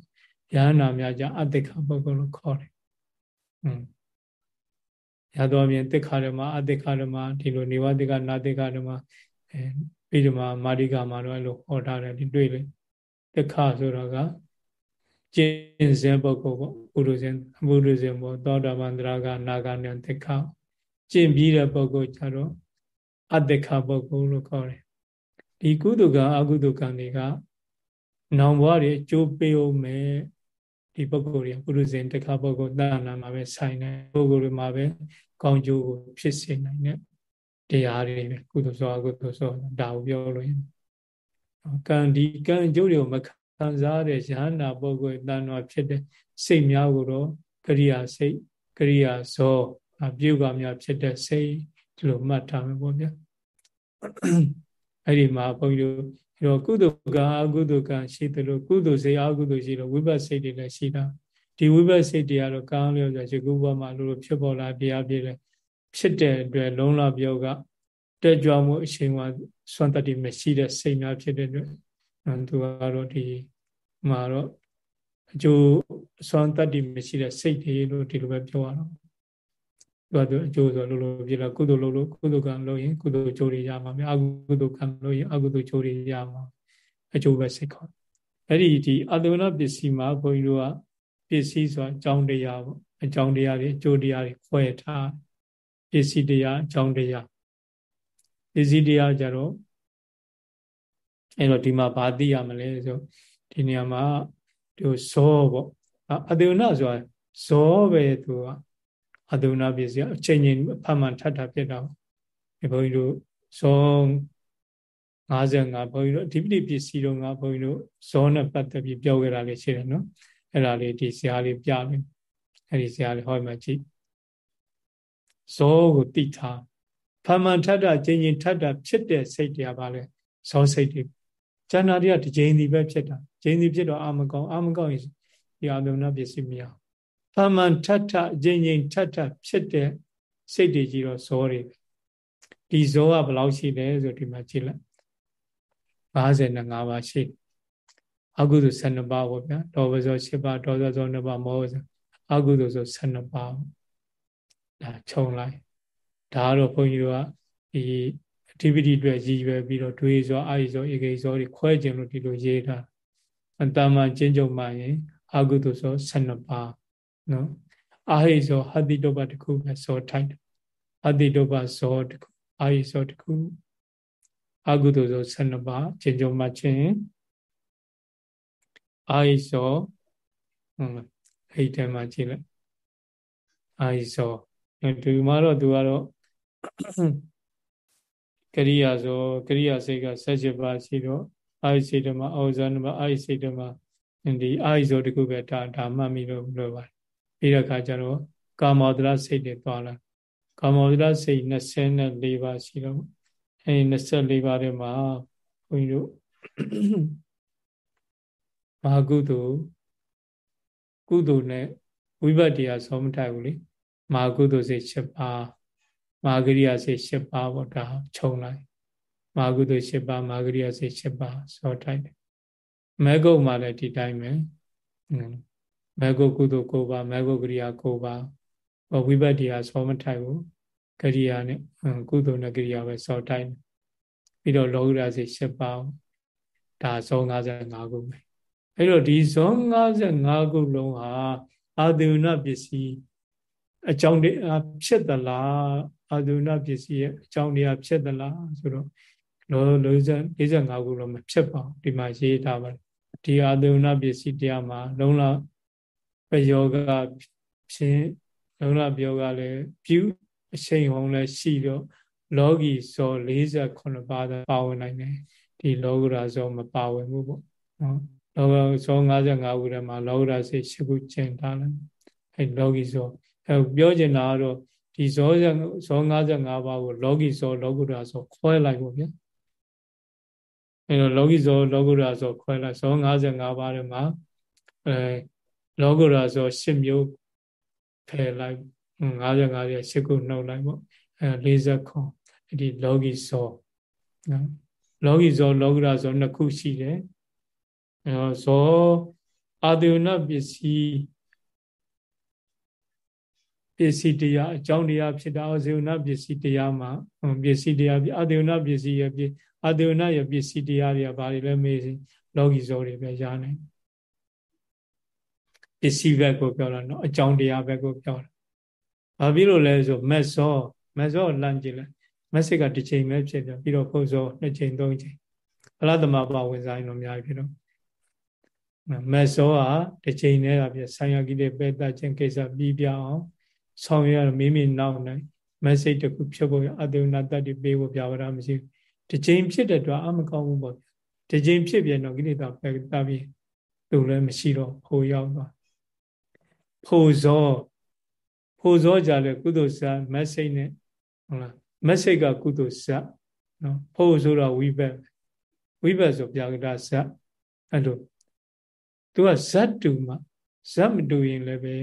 ယဟနာများကြအတိခါပုဂ္ဂိုလ်လို့ခေါ်တယ်။อืมရတော့ပြင်တိခါဓမ္မအတိခါဓမ္မဒီလိုနေဝတိကနာတိခါဓမ္မအဲပြီးတော့မာရိကမှာတော့အဲ့လိုဟောထားတယ်ဒီတွေ့လေတိခါဆိုတာကကျင့်စဉ်ပုဂ္ဂိုလ်ပေါ့ပုရုဇဉ်ပုရုဇဉ်ပေါ့သောတာပန်တရားကနာဂံနဲ့တိခါကျင့်ပြီးတဲ့ပုဂ္ဂိုလ်ကြတော့အတ္တခပုဂ္ဂိုလ်လို့ခေါ်တယ်ဒီကုသကအကုသကံတွေကနောင်ဘဝတွေအကျိုးပေးအောင်မယ် ဒီပုဂ္ဂိုလ်တွေပုရုဇဉ်တခါပုဂ္ဂိုလ်တဏ္ဍာမှာပဲဆိုင်တယ်ပုဂ္ဂိုလ်တွေမှာပဲကောင်းကျိုးကိုဖြစ်စေနိုင်တဲ့တရားတွေပဲကုသိုလ်သောအကုသိုလ်သောဒါကိုပြောလို့ရင်ကံဒီကံကျိုးတွေကိုမခံစားတဲ့ယဟန္တာပုဂ္ဂိုလ်တဏ္ဍာဖြစ်တဲ့စိတ်များကိုတော့ကရိယာစိတ်ကရိယာဇောပြုကများဖြစ်တဲ့စိတ်ဒီလိုမှတ်ထားမယ်ပေါ့ဗျာအဲ့ဒီမှာဘုန်းကြီးတို့ ဒီတော့ကုသိုလ်ကအကုသိုလ်ကရှိတယ်လို့ကုသိုလ်စိတ်အကုသိုလ်ရှိလို့ဝိပဿစိတ်တွေလည်းရှိတာဒီဝိပဿစိတ်တွေကတော့ကောင်းလျော်စွာရှိကုဘမှာလိုလိုဖြစ်ပေါ်လာတရားပြည့်တယ်ဖြစ်တဲ့အတွက်လုံးလပြောကတက်ကြွမှုအချိန်မှာစွမ်းတတ္တိမရှိတဲ့စိတ်များဖြစ်တဲ့အတွက်သူကတော့ဒီမှာတော့အကျိုးစွမ်းတတ္တိမရှိတဲ့စိတ်တွေလို့ဒီလိုပဲပြောရအောင် သူကသူအကျိုးဆိုလို့လို့ပြလာကုသိုလ်လို့လို့ကုသိုလ်ကံလို့ရင်ကုသိုလ်ကျိုးတွေရမှာမြအကုသိုလ်ကံလို့ရင်အကုသိုလ်ကျိုးတွေရမှာအကျိုးပဲစိတ်ခေါ်အဲ့ဒီဒီအတဝနာပစ္စည်းမှာဘုန်းကြီးတို့ကပစ္စည်းဆိုအကြောင်းတရားပေါ့အကြောင်းတရားတွေအကျိုးတရားတွေခွဲထားပစ္စည်းတရားအကြောင်းတရားပစ္စည်းတရားကြတော့အဲ့တော့ဒီမှာဘာသိရမလဲဆိုဒီနေရာမှာဒီဇောပေါ့အတဝနာဆိုတာဇောပဲသူက အတုနာပစ္စည်းအချိန်ချင်းဖမှန်ထပ်တာဖြစ်တော့ဒီဘုန်းကြီးတို့ဇော55ဘုန်းကြီးတို့အဓိပတိပစ္စည်းတို့ကဘုန်းကြီးတို့ဇောနဲ့ပတ်သက်ပြီးပြောခဲ့တာလေးရှိတယ်နော်အဲ့ဒါလေးဒီဇာလေးပြမယ်အဲ့ဒီဇာလေးဟောမှကြည့်ဇောကိုတိထားဖမှန်ထပ်တာချင်းချင်းထပ်တာဖြစ်တဲ့စိတ်တရားပါလေဇောစိတ်တွေဇန္နာတွေကတစ်ချိန်စီပဲဖြစ်တာချိန်စီဖြစ်တော့အာမကောင်းအာမကောင်းရင်ဒီအာလုံနာပစ္စည်းမရ ဖမှန်ထပ်ထအချင်းချင်းထပ်ထဖြစ်တဲ့စိတ်တွေကြီးတော့ဇောတွေဒီဇောကဘယ်လောက်ရှိလဲဆိုဒီမှာကြည့်လိုက်55ပါးရှိအကုသိုလ်12ပါးပေါ့ဗျာဒေါဘဇော7ပါးဒေါဇော2ပါးမောဇောအကုသိုလ်ဆို12ပါးဒါခြုံလိုက်ဒါကတော့ဘုန်းကြီးတို့ကဒီအဓိပတိအတွက်ရည်ရွယ်ပြီးတော့တွေးစောအာရိစောဧကိစောတွေခွဲခြင်းလို့ဒီလိုရေးတာအတ္တမကျင့်ကြုံမှရင်အကုသိုလ်ဆို12ပါး နော်အာဟိစောဟတိတုပ္ပတခုပဲစောထိုက်တယ်အတိတုပ္ပစောတခုအာဟိစောတခုအကုသိုလ်ဆို12ပါးကျင့်ကြုံမှခြင်းအာဟိစောဟုတ်လားအဲ့ဒီမှာကြည့်လိုက်အာဟိစောဒီမှာတော့သူကတော့ကရိယာဆိုကရိယာစိတ်က78ပါးရှိတော့အာဟိစိတ်တမှာအောဇာနမှာအာဟိစိတ်တမှာဒီအာဟိဆိုတခုပဲဒါဒါမှတ်မိလို့လို့ပါတယ် ပြီးတဲ့အခါကျတော့ကာမောဒရစိတ်တွေသွားလာကာမောဒရစိတ်24ပါးရှိတော့အဲ24ပါးထဲမှာဘုန်းကြီးတို့မဟာကုသိုလ်ကုသိုလ်နဲ့ဝိပဿနာဆောမထိုက်ဘူးလေမဟာကုသိုလ်စိတ်7ပါးမဟာကရိယာစိတ်7ပါးပေါ့ဒါခြုံလိုက်မဟာကုသိုလ်7ပါးမဟာကရိယာစိတ်7ပါးဆောထိုက်တယ်မဲကုတ်မှာလည်းဒီတိုင်းပဲ မဲကုတ်ကုသိုလ်9ပါးမဲကုတ်ကရိယာ9ပါးဝိပဿနာဆောမထိုက်ဘူးကရိယာနဲ့ကုသိုလ်နဲ့ကရိယာပဲဆောထိုက်တယ်ပြီးတော့လောကုတ္တရာစိတ်7ပါးဒါဇော55ခုပဲအဲ့တော့ဒီဇော55ခုလုံးဟာအာသေဝနပစ္စည်းအကြောင်းတရားဖြစ်သလားအာသေဝနပစ္စည်းရဲ့အကြောင်းတရားဖြစ်သလားဆိုတော့လော45ခုလုံးမဖြစ်ပါဘူးဒီမှာရေးထားပါတယ်ဒီအာသေဝနပစ္စည်းတရားမှာလုံးလ ပယောဂဖြစ်လုံးလပယောဂလည်းပြုအချိန်ဟုံးလည်းရှိတော့လောကီဇော48ပါးပါဝင်နိုင်တယ်ဒီလောကုရာဇောမပါဝင်ဘူးပေါ့နော်လောကဇော55ခုထဲမှာလောကုရာစိတ်8ခုကျင့်ထားလိုက်အဲလောကီဇောအဲပြောချင်တာကတော့ဒီဇောဇော55ပါးကိုလောကီဇောလောကုရာဇောခွဲလိုက်ပေါ့ဗျာအဲတော့လောကီဇောလောကုရာဇောခွဲလိုက်ဇော55ပါးထဲမှာအဲ လောကုရာဇော10မျိုးဖယ်လိုက်55ရဲ့10ခုနှုတ်လိုက်ပေါ့အဲ40ခွန်အဲ့ဒီလောကီဇောနော်လောကီဇောလောကုရာဇောနှစ်ခုရှိတယ်အဲဇောအာတေဝနပစ္စည်းပစ္စည်းတရားအကြောင်းတရားဖြစ်တာဇေဝနပစ္စည်းတရားမှာပစ္စည်းတရားအာတေဝနပစ္စည်းရဲ့အာတေဝနရဲ့ပစ္စည်းတရားတွေကဘာတွေလဲမေးစီလောကီဇောတွေပဲရနိုင် ပစ္စည်းဘက်ကိုပြောတာနော်အကြောင်းတရားဘက်ကိုပြောတာဘာဖြစ်လို့လဲဆိုမက်ဇောမက်ဇောလမ်းကြည့်လိုက်မက်စစ်ကတစ်ချိန်ပဲဖြစ်ပြပြီးတော့ဖုတ်ဇောနှစ်ချိန်သုံးချိန်အလားသမပါဝင်စားရင်တော့အများကြီးဖြစ်တော့မက်ဇောကတစ်ချိန်နဲ့ကပြဆိုင်ရကိလေပဲတခြင်းကိစ္စပြီးပြအောင်ဆောင်ရမိမိနောက်နိုင်မက်ဆေ့တခုဖြစ်ဖို့အတေဝနာတတ်တိပေးဖို့ပြဝရမရှိဘူးတစ်ချိန်ဖြစ်တဲ့အတွက်အမကောင်းဘူးပေါ့တစ်ချိန်ဖြစ်ပြန်တော့ကိလေသာပဲတပြီးသူလည်းမရှိတော့ဖိုရောက်သွား ဖိုဇောဖိုဇောကြလေကုသိုလ်စာမက်ဆေ့နဲ့ဟုတ်လားမက်ဆေ့ကကုသိုလ်စာနော်ဖိုဆိုတော့ဝိဘက်ဝိဘက်ဆိုပြာကတာစာအဲ့လိုသူကဇတ်တူမှဇတ်မတူရင်လည်းပဲ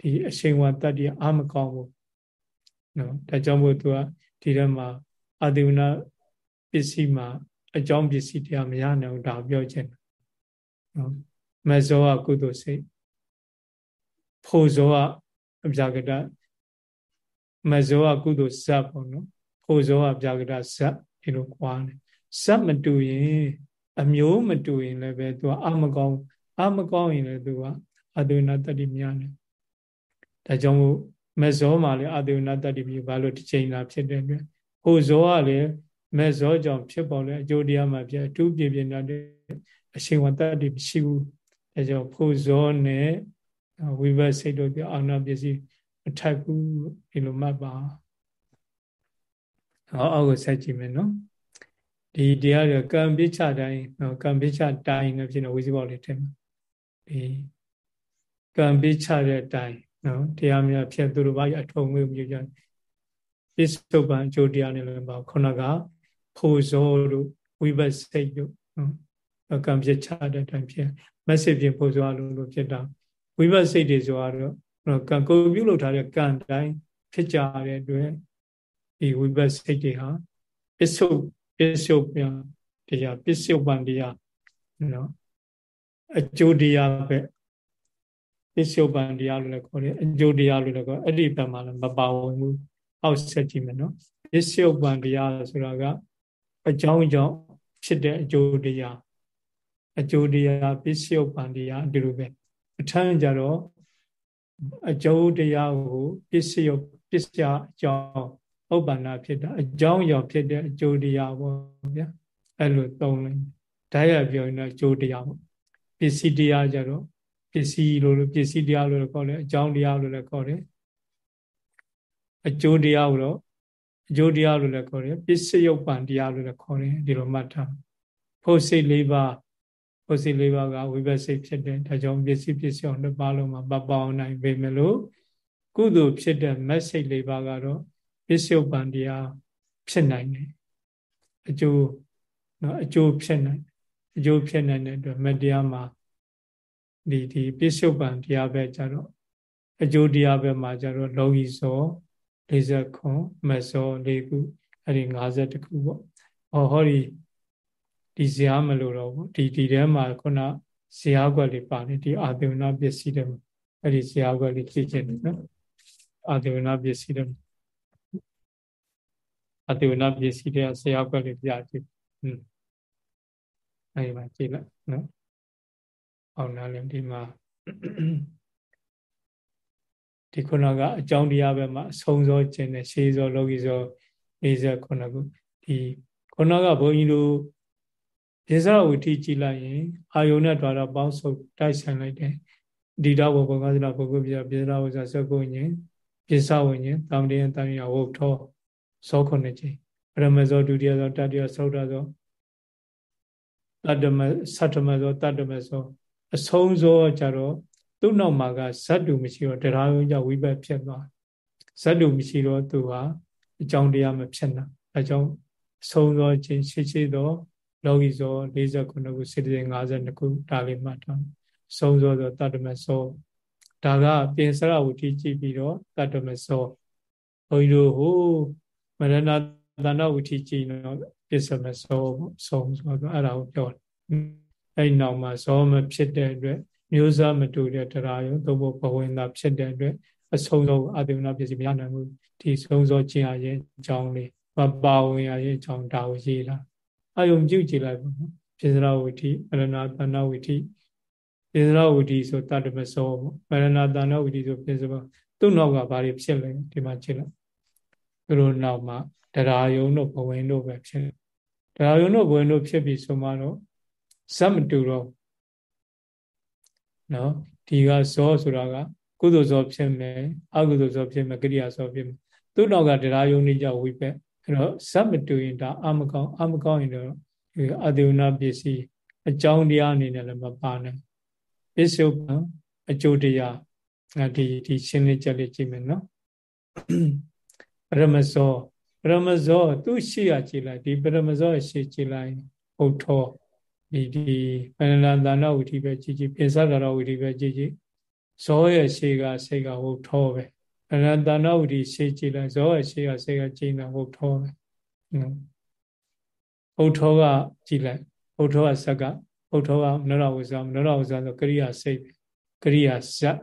ဒီအချိန်ဝတတ္တိအာမကောင်းဘူးနော်ဒါကြောင့်မို့သူကဒီထဲမှာအာတိဝနာပစ္စည်းမှာအကြောင်းပစ္စည်းတရားမရနိုင်ဘူးဒါပြောချင်တယ်နော်မဇောကကုသိုလ်စိတ် ဖို့ဇောကအပြာကတမဇောကကုသိုလ်ဇတ်ပေါ့နော်ဖို့ဇောကအပြာကတဇတ်ဒီလိုကွာတယ်ဇတ်မတူရင်အမျိုးမတူရင်လည်းပဲသူကအာမကောင်းအာမကောင်းရင်လည်းသူကအတုနာတတ္တိများတယ်ဒါကြောင့်မို့မဇောမှာလည်းအတုနာတတ္တိမြဘာလို့တစ်ချိန်လာဖြစ်တဲ့အတွက်ဟိုဇောကလည်းမဇောကြောင့်ဖြစ်ပေါ်တဲ့အကျိုးတရားမှဖြစ်အထူးပြပြတဲ့အရှင်ဝတ္တတိမရှိဘူးဒါကြောင့်ဖို့ဇောနဲ့ ဝိဘတ်စိတ်တို့ပြအာနာပစ္စည်းမထိုက်ဘူးဒီလိုမှတ်ပါဟောအောက်ကိုဆက်ကြည့်မယ်နော်ဒီတရားတွေကံပိချတိုင်းနော်ကံပိချတိုင်းနဲ့ဖြစ်နေဝိဇ္ဇဘောလေးထဲမှာဒီကံပိချတဲ့အတိုင်းနော်တရားများဖြစ်သူတို့ဘာအထုံငွေမျိုးကြပစ္စုပန်အကျိုးတရားနဲ့လည်းပါခုနကဖို့ဇောတို့ဝိဘတ်စိတ်တို့နော်ကံပိချတဲ့အတိုင်းဖြစ်မက်ဆေ့ဖြင့်ဖို့ဇောလို့လို့ဖြစ်တာ ဝိဘတ်စိတ်တွေဆိုတော့ကံကိုပြုလုပ်ထားတဲ့ကံတိုင်းဖြစ်ကြတဲ့အတွက်ဒီဝိဘတ်စိတ်တွေဟာပစ္စုပစ္စုပန်တရားပစ္စုပန်တရားနော်အကျိုးတရားပဲပစ္စုပန်တရားလို့လည်းခေါ်တယ်အကျိုးတရားလို့လည်းခေါ်အဲ့ဒီဘက်မှာလည်းမပါဝင်ဘူးအောက်ဆက်ကြည့်မယ်နော်ပစ္စုပန်တရားဆိုတာကအကြောင်းကြောင့်ဖြစ်တဲ့အကျိုးတရားအကျိုးတရားပစ္စုပန်တရားဒီလိုပဲ အထမ်းကြတော့အကျိုးတရားကိုပစ္စယပစ္စယအကြောင်းဥပ္ပန္နဖြစ်တာအကြောင်းရောဖြစ်တဲ့အကျိုးတရားပေါ့ဗျာအဲ့လိုသုံးလိုက်ဓာတ်ရပြောရင်တော့အကျိုးတရားပေါ့ပစ္စည်းတရားကြတော့ပစ္စည်းလို့ပစ္စည်းတရားလို့လည်းခေါ်တယ်အကြောင်းတရားလို့လည်းခေါ်တယ်အကျိုးတရားကိုတော့အကျိုးတရားလို့လည်းခေါ်တယ်ပစ္စယုတ်ပံတရားလို့လည်းခေါ်တယ်ဒီလိုမှတ်ထားဖို့စိတ်၄ပါး ဖို့စိတ်၄ပါးကဝိပဿစိတ်ဖြစ်တယ်ဒါကြောင့်ပစ္စည်းပစ္စယနှစ်ပါးလုံးမှာပပအောင်နိုင်ပေမဲ့လို့ကုသိုလ်ဖြစ်တဲ့မက်စိတ်၄ပါးကတော့ပစ္စုပန်တရားဖြစ်နိုင်တယ်အကျိုးနော်အကျိုးဖြစ်နိုင်အကျိုးဖြစ်နိုင်တဲ့အတွက်မတရားမှာဒီဒီပစ္စုပန်တရားပဲကြတော့အကျိုးတရားပဲမှာကြတော့လောကီစော40ခွန်မစော၄ခုအဲ့ဒီ50ခုပေါ့ဟောဟောဒီ ဒီဇာမလို့တော့ပေါ့ဒီဒီထဲမှာခုနဇာကွက်လေးပါတယ်ဒီအာသေဝနာပစ္စည်းတွေအဲ့ဒီဇာကွက်လေးကြည့်ချင်တယ်နော်အာသေဝနာပစ္စည်းတွေအတေဝနာပစ္စည်းတွေကဆရာကွက်လေးပြကြည့်ဟွန်းအဲဒီမှာကြည့်လိုက်နော်အောင်နာလည်းဒီမှာဒီခုနကအကြောင်းတရားပဲမှာအဆုံးစောခြင်းနဲ့ရှေးစောလောကီစော49ခုဒီခုနကဘုန်းကြီးတို့ ပြေစရဝတိကြည့်လိုက်ရင်အာယုန်နဲ့တွာတော့ပေါင်းစုပ်တိုက်ဆိုင်လိုက်တယ်ဒီတော့ဘုံကသနာပုဂ္ဂိုလ်ပြပြေစရဝဇ္ဇစကုညင်ပြေစဝဉ္ဉတံတေယတံယဝုထောဇောခုနှစ်ချိန်ပရမဇောဒုတိယဇောတတိယသုဒ္ဓဇောတတ္တမသတ္တမဇောတတ္တမဇောအဆုံးဇောကြတော့သူ့နောက်မှာကဇတ်တူမရှိတော့တရားရုံးကြောင့်ဝိဘတ်ဖြစ်သွားဇတ်တူမရှိတော့သူဟာအကြောင်းတရားမဖြစ်နိုင်အဲကြောင့်အဆုံးဇောခြင်းရှိရှိသော လောကီဇော49ခုစေတသိက်52ခုဒါလေးမှတ်ထားဆုံးဇောဆိုတတ္တမဇောဒါကပြင်စရဝတိကြည့်ပြီးတော့တတ္တမဇောဘုန်းကြီးတို့ဟိုမရဏတဏဝိထိကြည်တော့ပစ္စမစောဆုံးဆိုတော့အဲ့ဒါကိုပြောတယ်အဲ့နောက်မှာဇောမဖြစ်တဲ့အတွက်မျိုးစားမတူတဲ့တရားယုံသို့မဟုတ်ဘဝင်သာဖြစ်တဲ့အတွက်အဆုံးသောအတေဝနာပစ္စည်းမရနိုင်ဘူးဒီဆုံးသောခြင်းအရင်အကြောင်းလေးမပါဝင်အရင်အကြောင်းဒါကိုရေးလာ အယုံပြုကြည့်လိုက်ပါနော်ပိစရဝိထိမရဏတဏဝိထိပိစရဝိထိဆိုတတ္တမစောပေါ့မရဏတဏဝိထိဆိုပိစရသူ့နောက်ကဘာတွေဖြစ်လဲဒီမှာကြည့်လိုက်သူတို့နောက်မှာတရားယုံတို့ဘဝင်တို့ပဲဖြစ်တရားယုံတို့ဘဝင်တို့ဖြစ်ပြီဆိုမှတော့ဇတ်မတူတော့နော်ဒီကဇောဆိုတာကကုသိုလ်ဇောဖြစ်မယ်အကုသိုလ်ဇောဖြစ်မယ်ကရိယာဇောဖြစ်မယ်သူ့နောက်ကတရားယုံနေကြဝိပက် အဲ့တော့ဇတ်မတူရင်ဒါအမကောင်းအမကောင်းရင်တော့ဒီအတေဝနာပစ္စည်းအကြောင်းတရားအနေနဲ့လည်းမပါနိုင်ပစ္စုပန်အကျိုးတရားဒီဒီရှင်းလင်းချက်လေးကြည့်မယ်နော်ပရမဇောပရမဇောသူ့ရှိရကြည့်လိုက်ဒီပရမဇောရှိကြည့်လိုက်ဟုတ်ထောဒီဒီပဏ္ဏသာနဝိတိပဲကြည့်ကြည့်ပိစဒရဝိတိပဲကြည့်ကြည့်ဇောရဲ့ရှိကစိတ်ကဟုတ်ထောပဲ ပဏ္ဏသာနဝိတိရှိကြည့်လိုက်ဇောရဲ့ရှိကစိတ်ကကြည့်နေဟုတ်ထောပဲဟုတ်ထောကကြည့်လိုက်ဟုတ်ထောကဇက်ကဟုတ်ထောကမနောရဝဇမနောရဝဇဆိုကရိယာစိတ်ကရိယာဇက်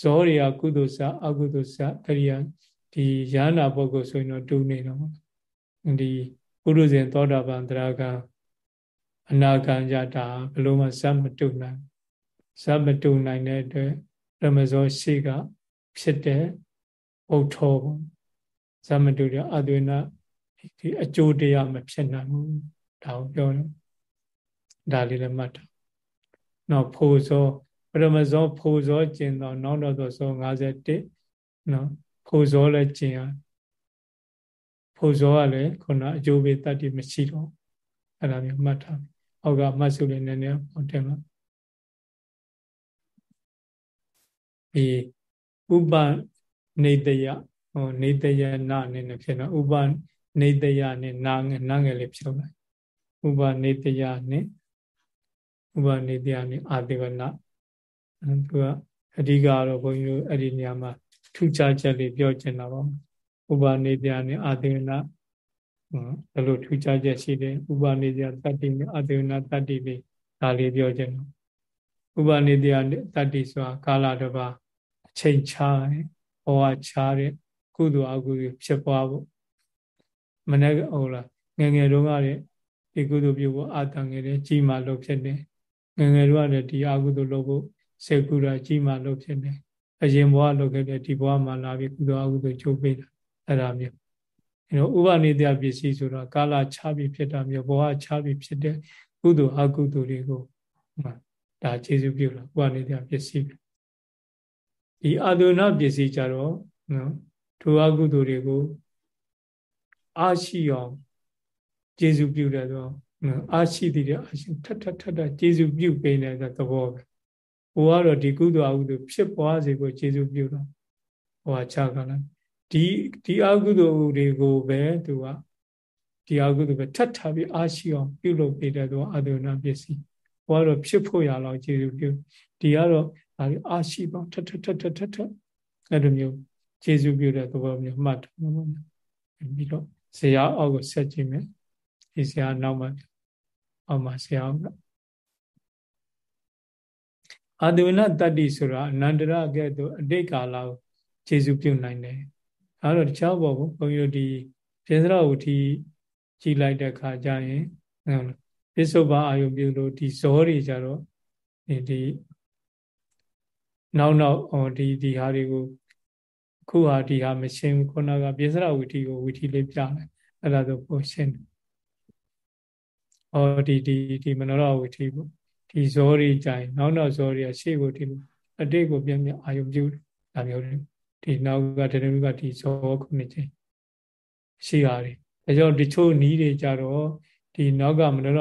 ဇောတွေကကုသိုလ်ဇက်အကုသိုလ်ဇက်ကရိယာဒီရဟနာပုဂ္ဂိုလ်ဆိုရင်တော့တူနေတော့ဒီပုရုဇဉ်သောတာပန်တရားကအနာဂံကြတာဘလို့မှဇတ်မတူနိုင်ဇတ်မတူနိုင်တဲ့အတွက်ရမဇောရှိကဖြစ်တဲ့ ဥထောပေါ့ဇတ်မတူတဲ့အသွေနာဒီအကျိုးတရားမဖြစ်နိုင်ဘူးဒါကိုပြောတယ်ဒါလေးလည်းမှတ်တာနောက်ဖိုးဇောပရမဇောဖိုးဇောကျင်သောနောက်တော်သောဇော51နော်ဖို့ဇောလည်းကျင်ရဖို့ဇောကလည်းခုနအကျိုးပေးတတ်တိမရှိတော့အဲ့ဒါမျိုးမှတ်ထားအောက်ကမှတ်စုလေးနည်းနည်းဟောတယ်နော်ဒီဥပ နေတယဟောနေတယနာအနေနဲ့ဖြစ်တော့ဥပနေတယနဲ့နာငယ်နာငယ်လေးဖြုတ်လိုက်ဥပနေတယနဲ့ဥပနေတယနဲ့အာတိဝနာသူကအဓိကတော့ဘုန်းကြီးတို့အဲ့ဒီနေရာမှာထူးခြားချက်လေးပြောချင်တာပါဥပနေတယနဲ့အာတိဝနာဘယ်လိုထူးခြားချက်ရှိတယ်ဥပနေတယတတ္တိနဲ့အာတိဝနာတတ္တိလေးဒါလေးပြောချင်တော့ဥပနေတယတတ္တိဆိုတာကာလတစ်ပါးအချိန်ခြားတယ် ဘဝခြားတဲ့ကုသိုလ်အကုသိုလ်ဖြစ်ပွားဖို့မနေ့ဟုတ်လားငငယ်တုန်းကတဲ့ဒီကုသိုလ်ပြုဖို့အာတန်ငယ်တဲ့ကြီးမှလုပ်ဖြစ်တယ်ငငယ်တုန်းကတဲ့ဒီအကုသိုလ်လုပ်ဖို့စေကုရာကြီးမှလုပ်ဖြစ်တယ်အရင်ဘဝလုပ်ခဲ့တဲ့ဒီဘဝမှာလာပြီးကုသိုလ်အကုသိုလ်ချုပ်ပေးတာအဲ့ဒါမျိုးအဲတော့ဥပနိဒယပစ္စည်းဆိုတော့ကာလခြားပြီးဖြစ်တာမျိုးဘဝခြားပြီးဖြစ်တဲ့ကုသိုလ်အကုသိုလ်တွေကိုဒါကျေစုပြုတာဥပနိဒယပစ္စည်း ဒီအာဒုဏပစ္စည်းကြတော့နော်ထိုအကုသိုလ်တွေကိုအားရှိအောင်ကျေစုပြုတယ်ဆိုအားရှိတဲ့အားရှိထထထထကျေစုပြုပေးနေတဲ့သဘောပဲဟိုကတော့ဒီကုသိုလ်အကုသိုလ်ဖြစ်ပွားစေဖို့ကျေစုပြုတော့ဟိုကခြားကလားဒီဒီအကုသိုလ်တွေကိုပဲသူကဒီအကုသိုလ်ပဲထပ်ထပြီးအားရှိအောင်ပြုလုပ်ပေးတဲ့သူကအဒုဏပစ္စည်းဟိုကတော့ဖြစ်ဖို့ရအောင်ကျေစုပြုဒီကတော့ အားရှိပေါင်းထထထထထထအဲ့လိုမျိုးကျေစုပြုတဲ့သဘောမျိုးမှတ်တယ်ပေါ့ပြီးတော့ဇေယအောက်ကိုဆက်ကြည့်မယ်ဒီဇေယနောက်မှာအောက်မှာဇေယအောက်ကအာဒဝနတတ္တိဆိုတာအနန္တရကဲ့သို့အတိတ်ကာလကိုကျေစုပြုနိုင်တယ်အဲတော့တခြားဘောဘုန်းကြီးတို့ဒီပြေစရဝတီကြည်လိုက်တဲ့ခါကျရင်ပစ္စုပန်အာယုပြုလို့ဒီဇောတွေကြတော့ဒီဒီ နောက်နောက်ဟောဒီဒီဟာတွေကိုခုဟာဒီဟာမရှင်းခုနကပိစရဝီထီကိုဝီထီလေးပြတယ်အဲ့ဒါဆိုပိုရှင်းတယ်။အော်ဒီဒီဒီမနောရဝီထီပေါ့ဒီဇောရီကြိုင်နောက်နောက်ဇောရီကရှေ့ကိုဒီအတိတ်ကိုပြန်ပြန်အာယုပြုဒါမျိုးတွေဒီနောက်ကတရဏုကဒီဇောခုနှစ်ချိန်ရှိရတယ်။ဒါကြောင့်တချို့နီးတွေကြတော့ဒီနောက်ကမနောရ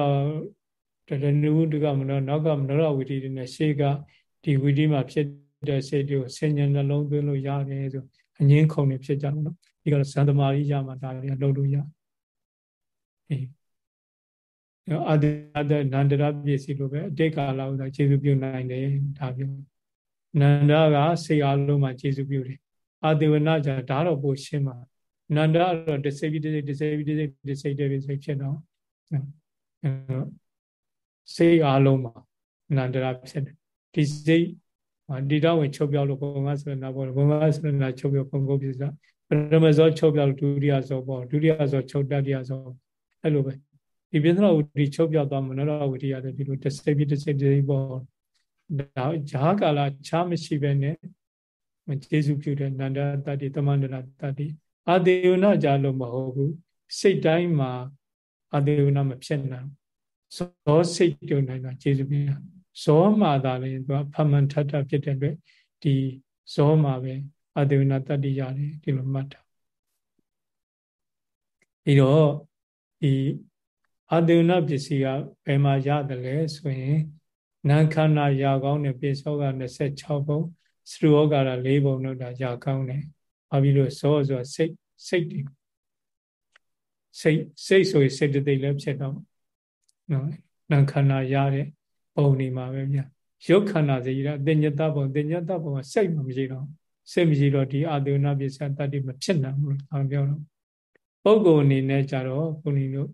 တရဏုတကမနောနောက်ကမနောရဝီထီတွေနဲ့ရှေ့ကဒီဝီထီမှာဖြစ် တဲ့စိတ်တွေကိုဆင်ញံနှလုံးသွင်းလို့ရတယ်ဆိုအငင်းခုန်နေဖြစ်ကြတော့နော်ဒီကတော့ဇန်သမารိရမှာဒါတွေလုံးလို့ရအေးအာဒအဒနန္ဒရပစ္စည်းလိုပဲအတိတ်ကာလဥဒ္ဒါခြေစုပြုနိုင်တယ်ဒါပြောနန္ဒကစိတ်အလုံးမှာခြေစုပြုတယ်အာဒေဝနာကြဒါတော့ပိုရှင်းပါနန္ဒကတော့တစိပိတစိတစိပိတစိတစိတပိစိဖြစ်တော့စိတ်အလုံးမှာနန္ဒရဖြစ်တယ်ဒီစိတ် ဒီတော့ဝင်ချုပ်ပြောက်လို့ဘုံကဆိုနာပေါ်ဘုံကဆိုနာချုပ်ပြောက်ဘုံကိုပြစားပရမဇောချုပ်ပြောက်ဒုတိယဇောပေါ်ဒုတိယဇောချုပ်တတိယဇောအဲ့လိုပဲဒီပြဿနာဝတိချုပ်ပြောက်သွားမနောရဝတိရတယ်ဒီလိုတစ်စိတ်ပြီးတစ်စိတ်တစ်စိတ်ပေါ်ဒါဂျာကာလချားမရှိပဲနဲ့ကျေစုပြုတဲ့နန္ဒတတ္တိတမန္တရတတ္တိအာဒေဝနာကြလို့မဟုတ်ဘူးစိတ်တိုင်းမှာအာဒေဝနာမဖြစ်နိုင်ဇောစိတ်ပြုနိုင်တာကျေစုပြု ဇောမှာသာလေသူကဖမန်ထထဖြစ်တဲ့အတွက်ဒီဇောမှာပဲအတေဝနာတတ္တိရတယ်ဒီလိုမှတ်တာပြီးတော့ဒီအတေဝနာပစ္စည်းကဘယ်မှာရတယ်လဲဆိုရင်နာခန္ဓာရာကောင်းတဲ့ပိစောက26ပုံစရူဩကာရ4ပုံတို့တာရာကောင်းတယ်။ဘာဖြစ်လို့ဇောဆိုစိတ်စိတ်တွေစိတ်စိတ်ဆိုရင်စိတ်တသိလည်းဖြစ်တော့နော်နာခန္ဓာရတဲ့ ပုံနေမှာပဲဗျရုပ်ခန္ဓာစီရအတင်ညတပုံတင်ညတပုံကစိတ်မှမရှိတော့စိတ်မရှိတော့ဒီအာသေနပစ္စယတတ္တိမဖြစ်နိုင်ဘူးလို့အောင်ပြောတော့ပုဂ္ဂိုလ်အနေနဲ့ကြတော့ဘုန်းကြီးတို့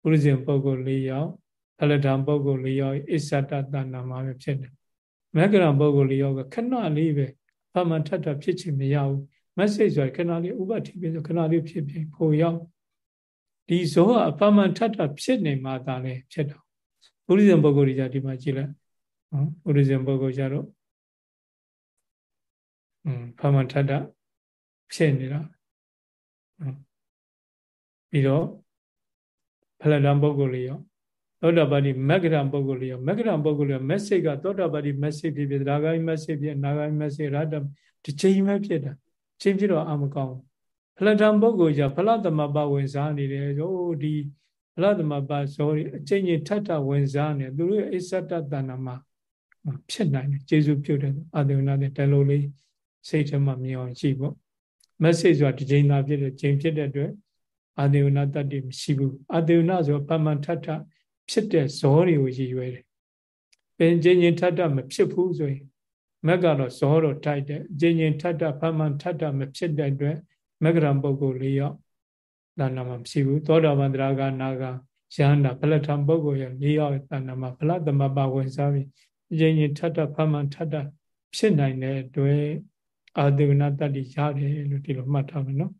ပုရိသေပုဂ္ဂိုလ်၄ယောက်ဖလဒံပုဂ္ဂိုလ်၄ယောက်အစ္ဆတတဏမှာပဲဖြစ်တယ်မက္ကရံပုဂ္ဂိုလ်၄ယောက်ကခဏလေးပဲဘာမှထပ်ထပ်ဖြစ်ချင်မရဘူးမက်ဆေ့ဆိုရခဏလေးဥပတိပဲဆိုခဏလေးဖြစ်ဖြစ်ဖို့ရောက်ဒီဇောကအပမန်ထပ်ထပ်ဖြစ်နေမှသာလဲဖြစ်တော့ ပုရိသပုဂ္ဂိုလ်တွေじゃဒီမှာကြည့်လိုက်နော်ပုရိသပုဂ္ဂိုလ်ကြတော့อืมဖမထတ္တဖြစ်နေတာပြီးတော့ဖလတံပုဂ္ဂိုလ်လေးရောသောတာပတိမဂ္ဂရံပုဂ္ဂိုလ်လေးရောမဂ္ဂရံပုဂ္ဂိုလ်လေးရော message ကသောတာပတိ message ဖြစ်ဖြစ်ဒါဂိုင်း message ဖြစ်နာဂိုင်း message ရတ္တတစ်ချိန်ပဲဖြစ်တာ ချင်းဖြစ်တော့အမကောင်းဖလတံပုဂ္ဂိုလ်ကြဖလသမပဝင်စားနေတယ်ဟိုဒီ ဖလသမပဇောအချင်းချင်းထထဝင်စားနေသူတို့အိစ္ဆတတဏမှာဖြစ်နိုင်တယ်ကျေစုပြုတ်တယ်အာသေဝနာတဲ့တလိုလေးစိတ်ထဲမှာမြင်အောင်ရှိပေါ့ message ဆိုတာတစ်ချိန်သာဖြစ်တဲ့ချိန်ဖြစ်တဲ့အတွက်အာသေဝနာတတ္တိမရှိဘူးအာသေဝနာဆိုပမန်ထထဖြစ်တဲ့ဇောတွေကိုရည်ရွယ်တယ်ပင်ချင်းချင်းထထမဖြစ်ဘူးဆိုရင်မက်ကတော့ဇောတော့တိုက်တယ်အချင်းချင်းထထပမန်ထထမဖြစ်တဲ့အတွက်မက္ကရံပုဂ္ဂိုလ်လေးယောက် ဒါနာမှာမရှိဘူးသောတာပန်တရာကနာကယန္တာဖလထံပုဂ္ဂိုလ်ရဲ့လေးယောက်တဏ္ဍမှာဖလသမပဝင်စားပြီးအချင်းချင်းထထဖမှန်ထထဖြစ်နိုင်တဲ့အတွက်အာသေဝနာတတ္တိရတယ်လို့ဒီလိုမှတ်ထားမယ်နော်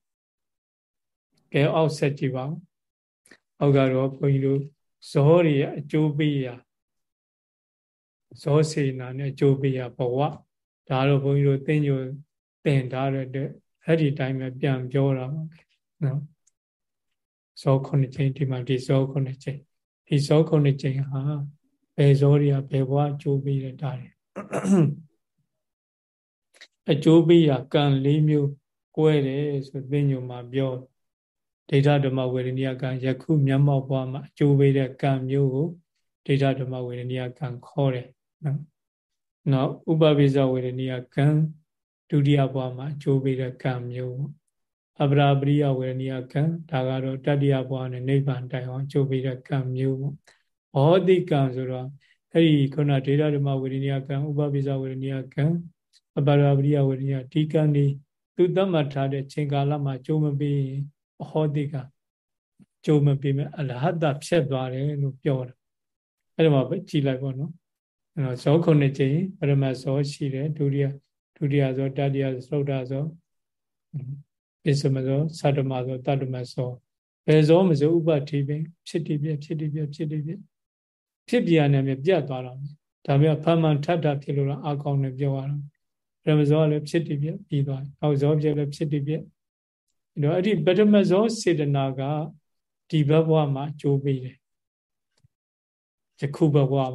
ကဲအောက်ဆက်ကြည့်ပါဦးအောက်ကတော့ဘုန်းကြီးတို့ဇောတွေရဲ့အကျိုးပေးရာဇောစေနာနဲ့အကျိုးပေးရာဘဝဒါတော့ဘုန်းကြီးတို့သင်ညိုသင်ထားတဲ့အတွက်အဲ့ဒီတိုင်းပဲပြန်ပြောတာပါနော် ဇောခုနှစ်ချိန်ဒီမှာဒီဇောခုနှစ်ချိန်ဒီဇောခုနှစ်ချိန်ဟာဘယ်ဇောတွေကဘယ်ဘဝအကျိုးပေးတဲ့တာတွေအကျိုးပေးရာကံ၄မျိုးကွဲတယ်ဆိုသင်ညုံမှာပြောဒိဋ္ဌဓမ္မဝေရဏိယကံယခုမျက်မှောက်ဘဝမှာအကျိုးပေးတဲ့ကံမျိုးကိုဒိဋ္ဌဓမ္မဝေရဏိယကံခေါ်တယ်နော်နောက်ဥပပိဇဝေရဏိယကံဒုတိယဘဝမှာအကျိုးပေးတဲ့ကံမျိုး အပရာပရိယဝေရဏိယကံဒါကတော့တတိယဘဝနဲ့နိဗ္ဗာန်တိုင်အောင်အကျိုးပေးတဲ့ကံမျိုးပေါ့ဘောတိကံဆိုတော့အဲ့ဒီခုနဒေတာဓမ္မဝေရဏိယကံဥပပိဇဝေရဏိယကံအပရာပရိယဝေရဏိယဒီကံဒီသူသတ်မှတ်ထားတဲ့ချိန်ကာလမှာအကျိုးမပေးရင်ဟောတိကကျိုးမပေးမဲ့အလဟတဖြစ်သွားတယ်လို့ပြောတာအဲ့ဒါမှကြည်လိုက်ပေါ့နော်အဲ့တော့ဇောခုနှစ်ကြိမ်ပရမတ်ဇောရှိတယ်ဒုတိယဒုတိယဇောတတိယသုဒ္ဓဇော ပစ္စမဇောသတ္တမဇောတတ္တမဇောဘယ်ဇောမဇောဥပတိပင်ဖြစ်တည်ပြဖြစ်တည်ပြဖြစ်တည်ပြဖြစ်ပြရတယ်မြပြတ်သွားတော့ဒါပေမဲ့ဖမှန်ထပ်တာဖြစ်လို့တော့အကောင်းနဲ့ပြောရတော့ပရမဇောလည်းဖြစ်တည်ပြပြီးသွားတယ်အောက်ဇောပြလည်းဖြစ်တည်ပြအဲ့တော့အဲ့ဒီပထမဇောစေတနာကဒီဘဘဝမှာအကျိုးပေးတယ်ယခုဘဝမှာ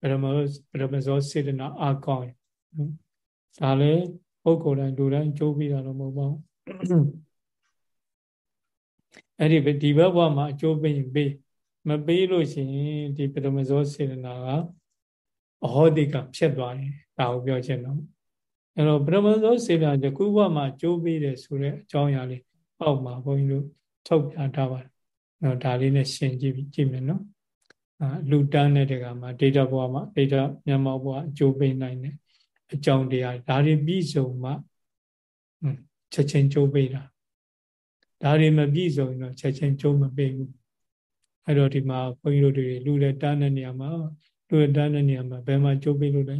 ပရမပရမဇောစေတနာအကောင်းနော်ဒါလည်းပုဂ္ဂိုလ်တိုင်းလူတိုင်းကြိုးပြီးတာတော့မဟုတ်ပါဘူး အဲ့ဒီဒီဘက်ဘဝမှာအကျိုးပေးရင်ပေးမပေးလို့ရှိရင်ဒီပထမဇောစေတနာကအဟောတိကဖြစ်သွားတယ်ဒါကိုပြောချင်တော့အဲ့တော့ပထမဇောစေတနာကခုဘဝမှာအကျိုးပေးတယ်ဆိုတဲ့အကြောင်းအရာလေးအောက်မှာဘုန်းကြီးတို့ထုတ်ပြထားပါတယ်။နော်ဒါလေးနဲ့ရှင်းကြည့်ကြည့်မယ်နော်။အာလူတန်းတဲ့တကမှာဒိဋ္ဌဘဝမှာဒိဋ္ဌမြန်မာဘဝအကျိုးပေးနိုင်တယ်အကြောင်းတရားဒါတွေပြီးစုံမှ ချက်ချင်းကြိုးပေးတာဒါတွေမပြီးစုံရင်တော့ချက်ချင်းကြိုးမပေးဘူးအဲ့တော့ဒီမှာဘုန်းကြီးတို့တွေလူတဲ့တန်းတဲ့နေရာမှာလူတဲ့တန်းတဲ့နေရာမှာဘယ်မှာကြိုးပေးလို့လဲ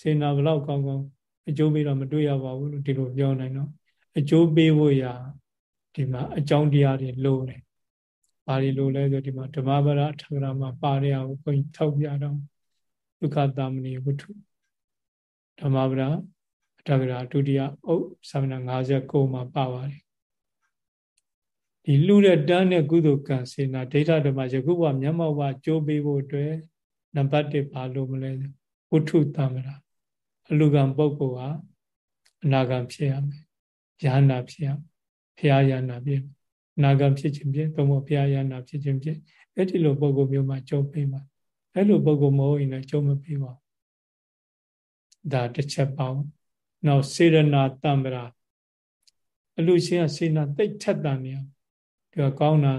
စေနာဘလောက်ကောင်းကောင်းအကျိုးပေးတော့မတွေ့ရပါဘူးလို့ဒီလိုပြောနိုင်တော့အကျိုးပေးဖို့ရာဒီမှာအကြောင်းတရားတွေလိုတယ်။ဘာတွေလိုလဲဆိုဒီမှာဓမ္မပဒအထကရာမှာပါရအောင်ဘုန်းကြီးထောက်ပြတော့ဒုက္ခသမဏေဝတ္ထုဓမ္မပဒ အတ္တကရာဒုတိယအုပ်သမဏ59မှာပါပါတယ်ဒီလူတဲ့တန်းတဲ့ကုသိုလ်ကံစေနာဒိဋ္ဌဓမ္မယခုဘမျက်မှောက်ဘကြိုးပေးဖို့အတွက်နံပါတ်1ပါလို့မလဲဝတ္ထုသမဏအလူကံပုဂ္ဂိုလ်ဟာအနာဂံဖြစ်ရမယ်ယန္နာဖြစ်ရဖရာယန္နာဖြစ်နာဂံဖြစ်ခြင်းဖြစ်သုံးဖို့ဖရာယန္နာဖြစ်ခြင်းဖြစ်အဲ့ဒီလိုပုဂ္ဂိုလ်မျိုးမှာကြုံပေးပါအဲ့လိုပုဂ္ဂိုလ်မဟုတ်ရင်လည်းကြုံမပေးပါဘူးဒါတစ်ချက်ပေါင်း နောက်စေရနာတံ္ပရာအလူရှင်ကစေနာတိတ်ထက်တန်နေဒီကကောင်းတာ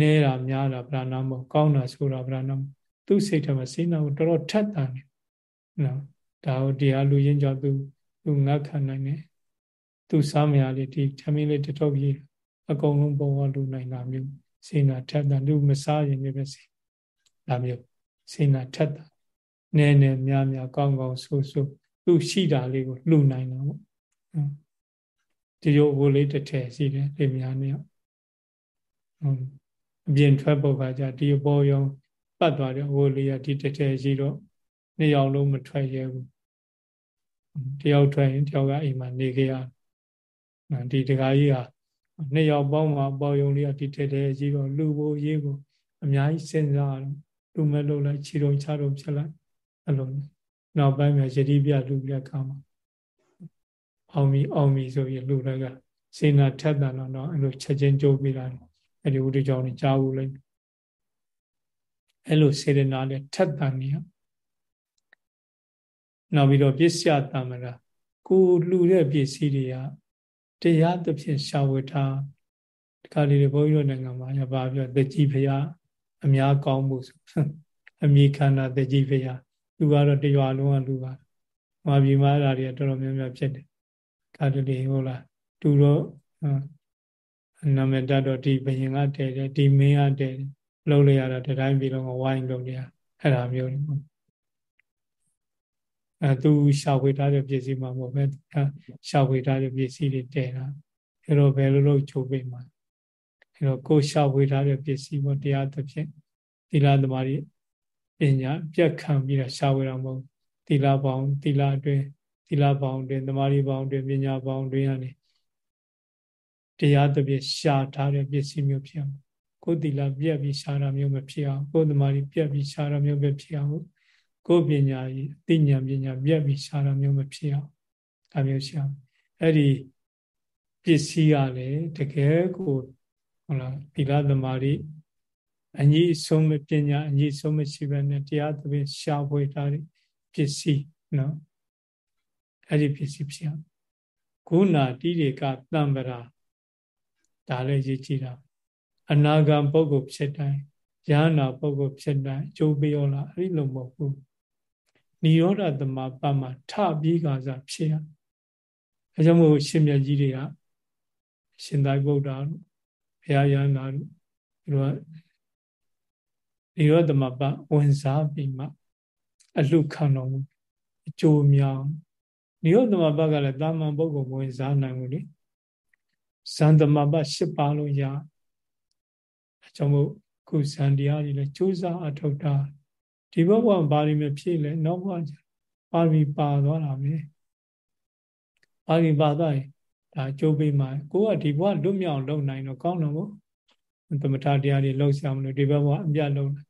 နဲတာများတာဗราဏမဟုတ်ကောင်းတာဆိုတာဗราဏမသူ့စိတ်ထဲမှာစေနာကိုတော်တော်ထက်တန်နေနော်ဒါကိုတရားလူရင်းကြောင့်သူသူငတ်ခံနိုင်တယ်သူစားမရလေဒီထမင်းလေးတထုပ်ကြီးအကုန်လုံးပုံဝလူနိုင်တာမျိုးစေနာထက်တန်သူမစားရင်လည်းပဲစေဒါမျိုးစေနာထက်တန်နည်းနည်းများများကောင်းကောင်းဆိုးဆိုး သူရှိတာလေးကိုလှူနိုင်တာပေါ့ဒီလိုဝိုးလေးတစ်ထည်ရှိတယ်လေများနေဟုတ်အပြင်ထွက်ပုတ်ကကြဒီဘောယုံပတ်သွားတဲ့ဝိုးလေးကဒီတစ်ထည်ရှိတော့နှစ်ယောက်လုံးမထွက်ရဘူးတယောက်ထွက်ရင်တယောက်ကအိမ်မှာနေကြရဒီတကားကြီးဟာနှစ်ယောက်ပေါင်းမှာပေါ်ယုံလေးကဒီတစ်ထည်ရှိတော့လူဖို့ရေးကိုအများကြီးစဉ်းစားတော့လူမဲ့လို့လိုက်ခြေတုံချတော့ဖြစ်လိုက်အဲ့လိုနော က်ပိုင်းမှာယတိပြလူပြကမှာအောင်ပြီအောင်ပြီဆိုပြီးလူတွေကစေနာထက်တန်တော့အဲ့လိုချက်ချင်းကြိုးပြတာအဲ့ဒီဝိတ္တကြောင့်ကြားဘူးလိမ့်အဲ့လိုစေရနာနဲ့ထက်တန်နေရနောက်ပြီးတော့ပစ္စယတမ္မရာကိုလှူတဲ့ပစ္စည်းတွေကတရားသဖြင့်ရှာဝထားဒီကလေးတွေဘုန်းကြီးတို့နိုင်ငံမှာရပါပြောတကြီးဖရာအများကောင်းမှုဆိုအမိခန္ဓာတကြီးဖရာ လူကတော့တရွာလုံးကလူပါမာပြီမားတာတွေတော်တော်များများဖြစ်တယ်ကာတလေးဟုတ်လားသူတော့နာမည်တတ်တော့ဒီဘယင်ကတည်တယ်ဒီမင်းကတည်တယ်လုံးလိုက်ရတာတတိုင်းပြီးတော့ဝိုင်းလုံးနေရအဲ့ဒါမျိုးတွေပေါ့အဲသူရှာဖွေထားတဲ့ပစ္စည်းမှမဟုတ်ပဲရှာဖွေထားတဲ့ပစ္စည်းတွေတည်တာအဲ့တော့ဘယ်လိုလုပ်ချုပ်ပေးမှာအဲ့တော့ကိုရှာဖွေထားတဲ့ပစ္စည်းပေါ့တရားသဖြင့်သီလသမားတွေ ပညာပြတ်ခံပြီးတော့ရှာဖွေတာမဟုတ်သီလပေါင်းသီလအတွင်းသီလပေါင်းအတွင်းသမာဓိပေါင်းအတွင်းပညာပေါင်းအတွင်းကနေတရားသဖြင့်ရှာထားတဲ့ပစ္စည်းမျိုးဖြစ်အောင်ကိုယ်သီလပြတ်ပြီးရှာတာမျိုးမဖြစ်အောင်ကိုယ်သမာဓိပြတ်ပြီးရှာတာမျိုးပဲဖြစ်အောင်ကိုယ်ပညာကြီးအသိဉာဏ်ပညာပြတ်ပြီးရှာတာမျိုးမဖြစ်အောင်ဒါမျိုးရှာအဲ့ဒီပစ္စည်းကလည်းတကယ်ကိုဟုတ်လားသီလသမာဓိ အညီဆုံးမပညာအညီဆုံးမရှိဘဲနဲ့တရားသဖြင့်ရှာဖွေထားတဲ့ပစ္စည်းနော်အဲ့ဒီပစ္စည်းဖြစ်အောင်ခုနာတိရေကတံပရာဒါလည်းရေးကြည့်တာအနာဂံပုဂ္ဂိုလ်ဖြစ်တိုင်းယန္နာပုဂ္ဂိုလ်ဖြစ်တိုင်းအကျိုးပေးရောလားအဲ့ဒီလိုမဟုတ်ဘူးနိရောဓသမပမှာထပြီးကစားဖြစ်ရအဲကြောင့်မို့ရှင်မြတ်ကြီးတွေကရှင်သာဗုဒ္ဓတို့ဘုရားယန္နာတို့သူတို့က နိရောဓသမပဝင်စားပြီးမှအလှခံတော်မူအကျိုးများနိရောဓသမပကလည်းတာမန်ပုဂ္ဂိုလ်ဝင်စားနိုင်ဘူးလေဇန်သမပ၈ပါးလုံးရအကြောင်းမို့ခုဇန်တရားကြီးလည်းကြိုးစားအထောက်တာဒီဘဝဘာလို့မဖြစ်လဲနောက်ဘဝပါရမီပါသွားတာပဲပါရမီပါသွားရင်ဒါကြိုးပေးမှကိုကဒီဘဝလွတ်မြောက်လုံနိုင်တော့ကောင်းတော့ဘော သမထတရားတွေလှုပ်ရှားမလို့ဒီဘဝအပြတ်လုံနိုင်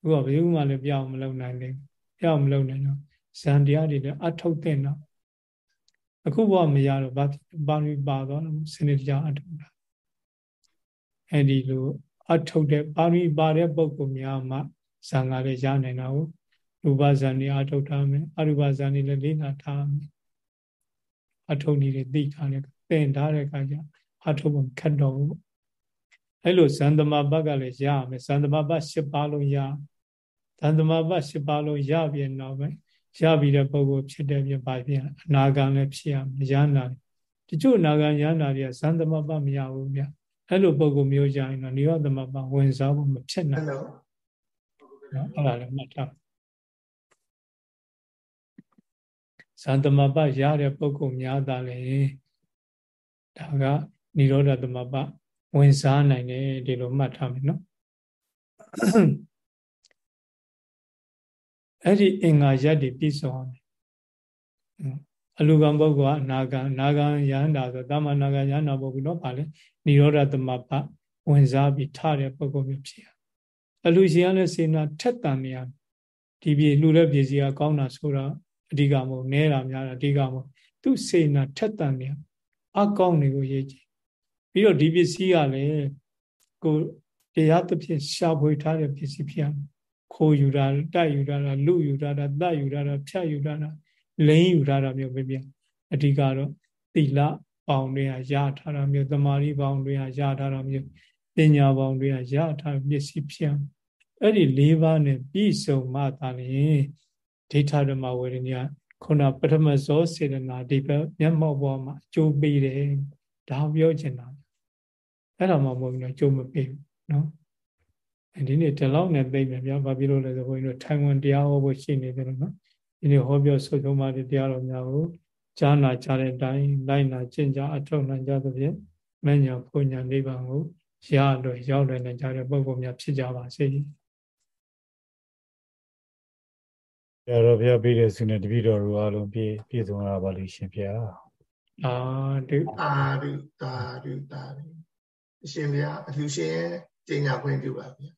ခုကဘယ်သူမှလည်းပြောင်းမလုံနိုင်ဘူးပြောင်းမလုံနိုင်တော့ဇန်တရားတွေလည်းအထုတ်တဲ့တော့အခုဘဝမရတော့ဘာပါရမီပါသွားတော့စနစ်တရားအထုတ်တာအဲ့ဒီလိုအထုတ်တဲ့ပါရမီပါတဲ့ပုဂ္ဂိုလ်များမှဇံကလည်းရနိုင်တာကိုရူပဇံနေအထုတ်ထားမယ်အရူပဇံနေလည်းလေးနာထားမယ်အထုတ်နေတယ်သိထားတယ်သင်ထားတဲ့အခါကျအထုတ်ဖို့ခက်တော့ဘူး အဲ့လိုဇန်သမဘတ်ကလည်းရမယ်ဇန်သမဘတ်၈ပါးလုံးရဇန်သမဘတ်၈ပါးလုံးရပြီးတော့ပဲရပြီးတဲ့ပုဂ္ဂိုလ်ဖြစ်တဲ့ပြင်ပါပြင်အနာဂံလည်းဖြစ်ရမယ်ရနာတချို့အနာဂံရနာတွေကဇန်သမဘတ်မရဘူးဗျအဲ့လိုပုဂ္ဂိုလ်မျိုးကြရင်တော့နိရောဓမဘတ်ဝင်စားဖို့မဖြစ်နိုင်ဘူးနော်အဲ့ဒါလည်းမှတ်ထားဇန်သမပရတဲ့ပုဂ္ဂိုလ်များတာလေဒါကនិရောဓသမပ ဝင်စားနိုင်တယ်ဒီလိုမှတ်ထားမယ်နော်အဲ့ဒီအင်္ဂါရက်တွေပြည့်စုံအောင်အလူကံပုဂ္ဂိုလ်ကအနာဂံနာဂံယန္တာဆိုတမ္မာနာဂံယန္တာပုဂ္ဂိုလ်တော့ဗာလေនិရောဓသမပဝင်စားပြီးထတဲ့ပုဂ္ဂိုလ်မျိုးဖြစ်ရအလူရှင်ကလည်းစေနာထက်တန်နေရဒီပြည်လှူတဲ့ပြည်စီကကောင်းတာဆိုတာအဓိကမဟုတ်နဲတာများတာအဓိကမဟုတ်သူစေနာထက်တန်နေအကောင်းတွေကိုရေးကြည့် ပြီးတော့ဒီပစ္စည်းကလည်းကိုတရားသဖြင့်ရှာဖွေထားတဲ့ပစ္စည်းဖြစ်ရမယ်ခိုးယူတာတိုက်ယူတာလူယူတာတတ်ယူတာဖြတ်ယူတာလိမ့်ယူတာမျိုးပဲပြအဓိကတော့သီလပေါင်းတွေကရထားတာမျိုးသမာဓိပေါင်းတွေကရထားတာမျိုးပညာပေါင်းတွေကရထားပစ္စည်းဖြစ်အဲ့ဒီ၄ပါးနဲ့ပြည့်စုံမှသာလျှင်ဒိဋ္ဌဓမ္မဝေဒညာခုနပထမဇောစေတနာဒီဘက်မျက်မှောက်ပေါ်မှာအကျိုးပေးတယ်ဒါပြောချင်တာ အဲ့ဒါမှမဟုတ်ဘူးနော်အကျိုးမပေးဘူးနော်ဒီနေ့ဒီလောက်နဲ့သိမယ်ဗျာဘာဖြစ်လို့လဲဆိုဘုန်းကြီးတို့ထိုင်ဝမ်တရားဟောဖို့ရှိနေတယ်နော်ဒီနေ့ဟောပြောဆုဆုံးပါတဲ့တရားတော်များကိုကြားနာကြတဲ့အတိုင်းလိုက်နာကျင့်ကြအထောက်နိုင်ကြသဖြင့်မဉ္ဇဉ်ဖွညာနိဗ္ဗာန်ကိုရလို့ရောက်နိုင်ကြတဲ့ပုဂ္ဂိုလ်များဖြစ်ကြပါစေ။ဆရာတော်ဘုရားပြည့်တဲ့ဆုနဲ့တပည့်တော်တို့အားလုံးပြည့်ပြည့်စုံလာပါလိမ့်ရှင်ဗျာအာဒုအာဒုသာဒုသာဒု အရှင်ဘုရားအလှရှင်ကျင့်ညာခွင့်ပြုပါဗျာ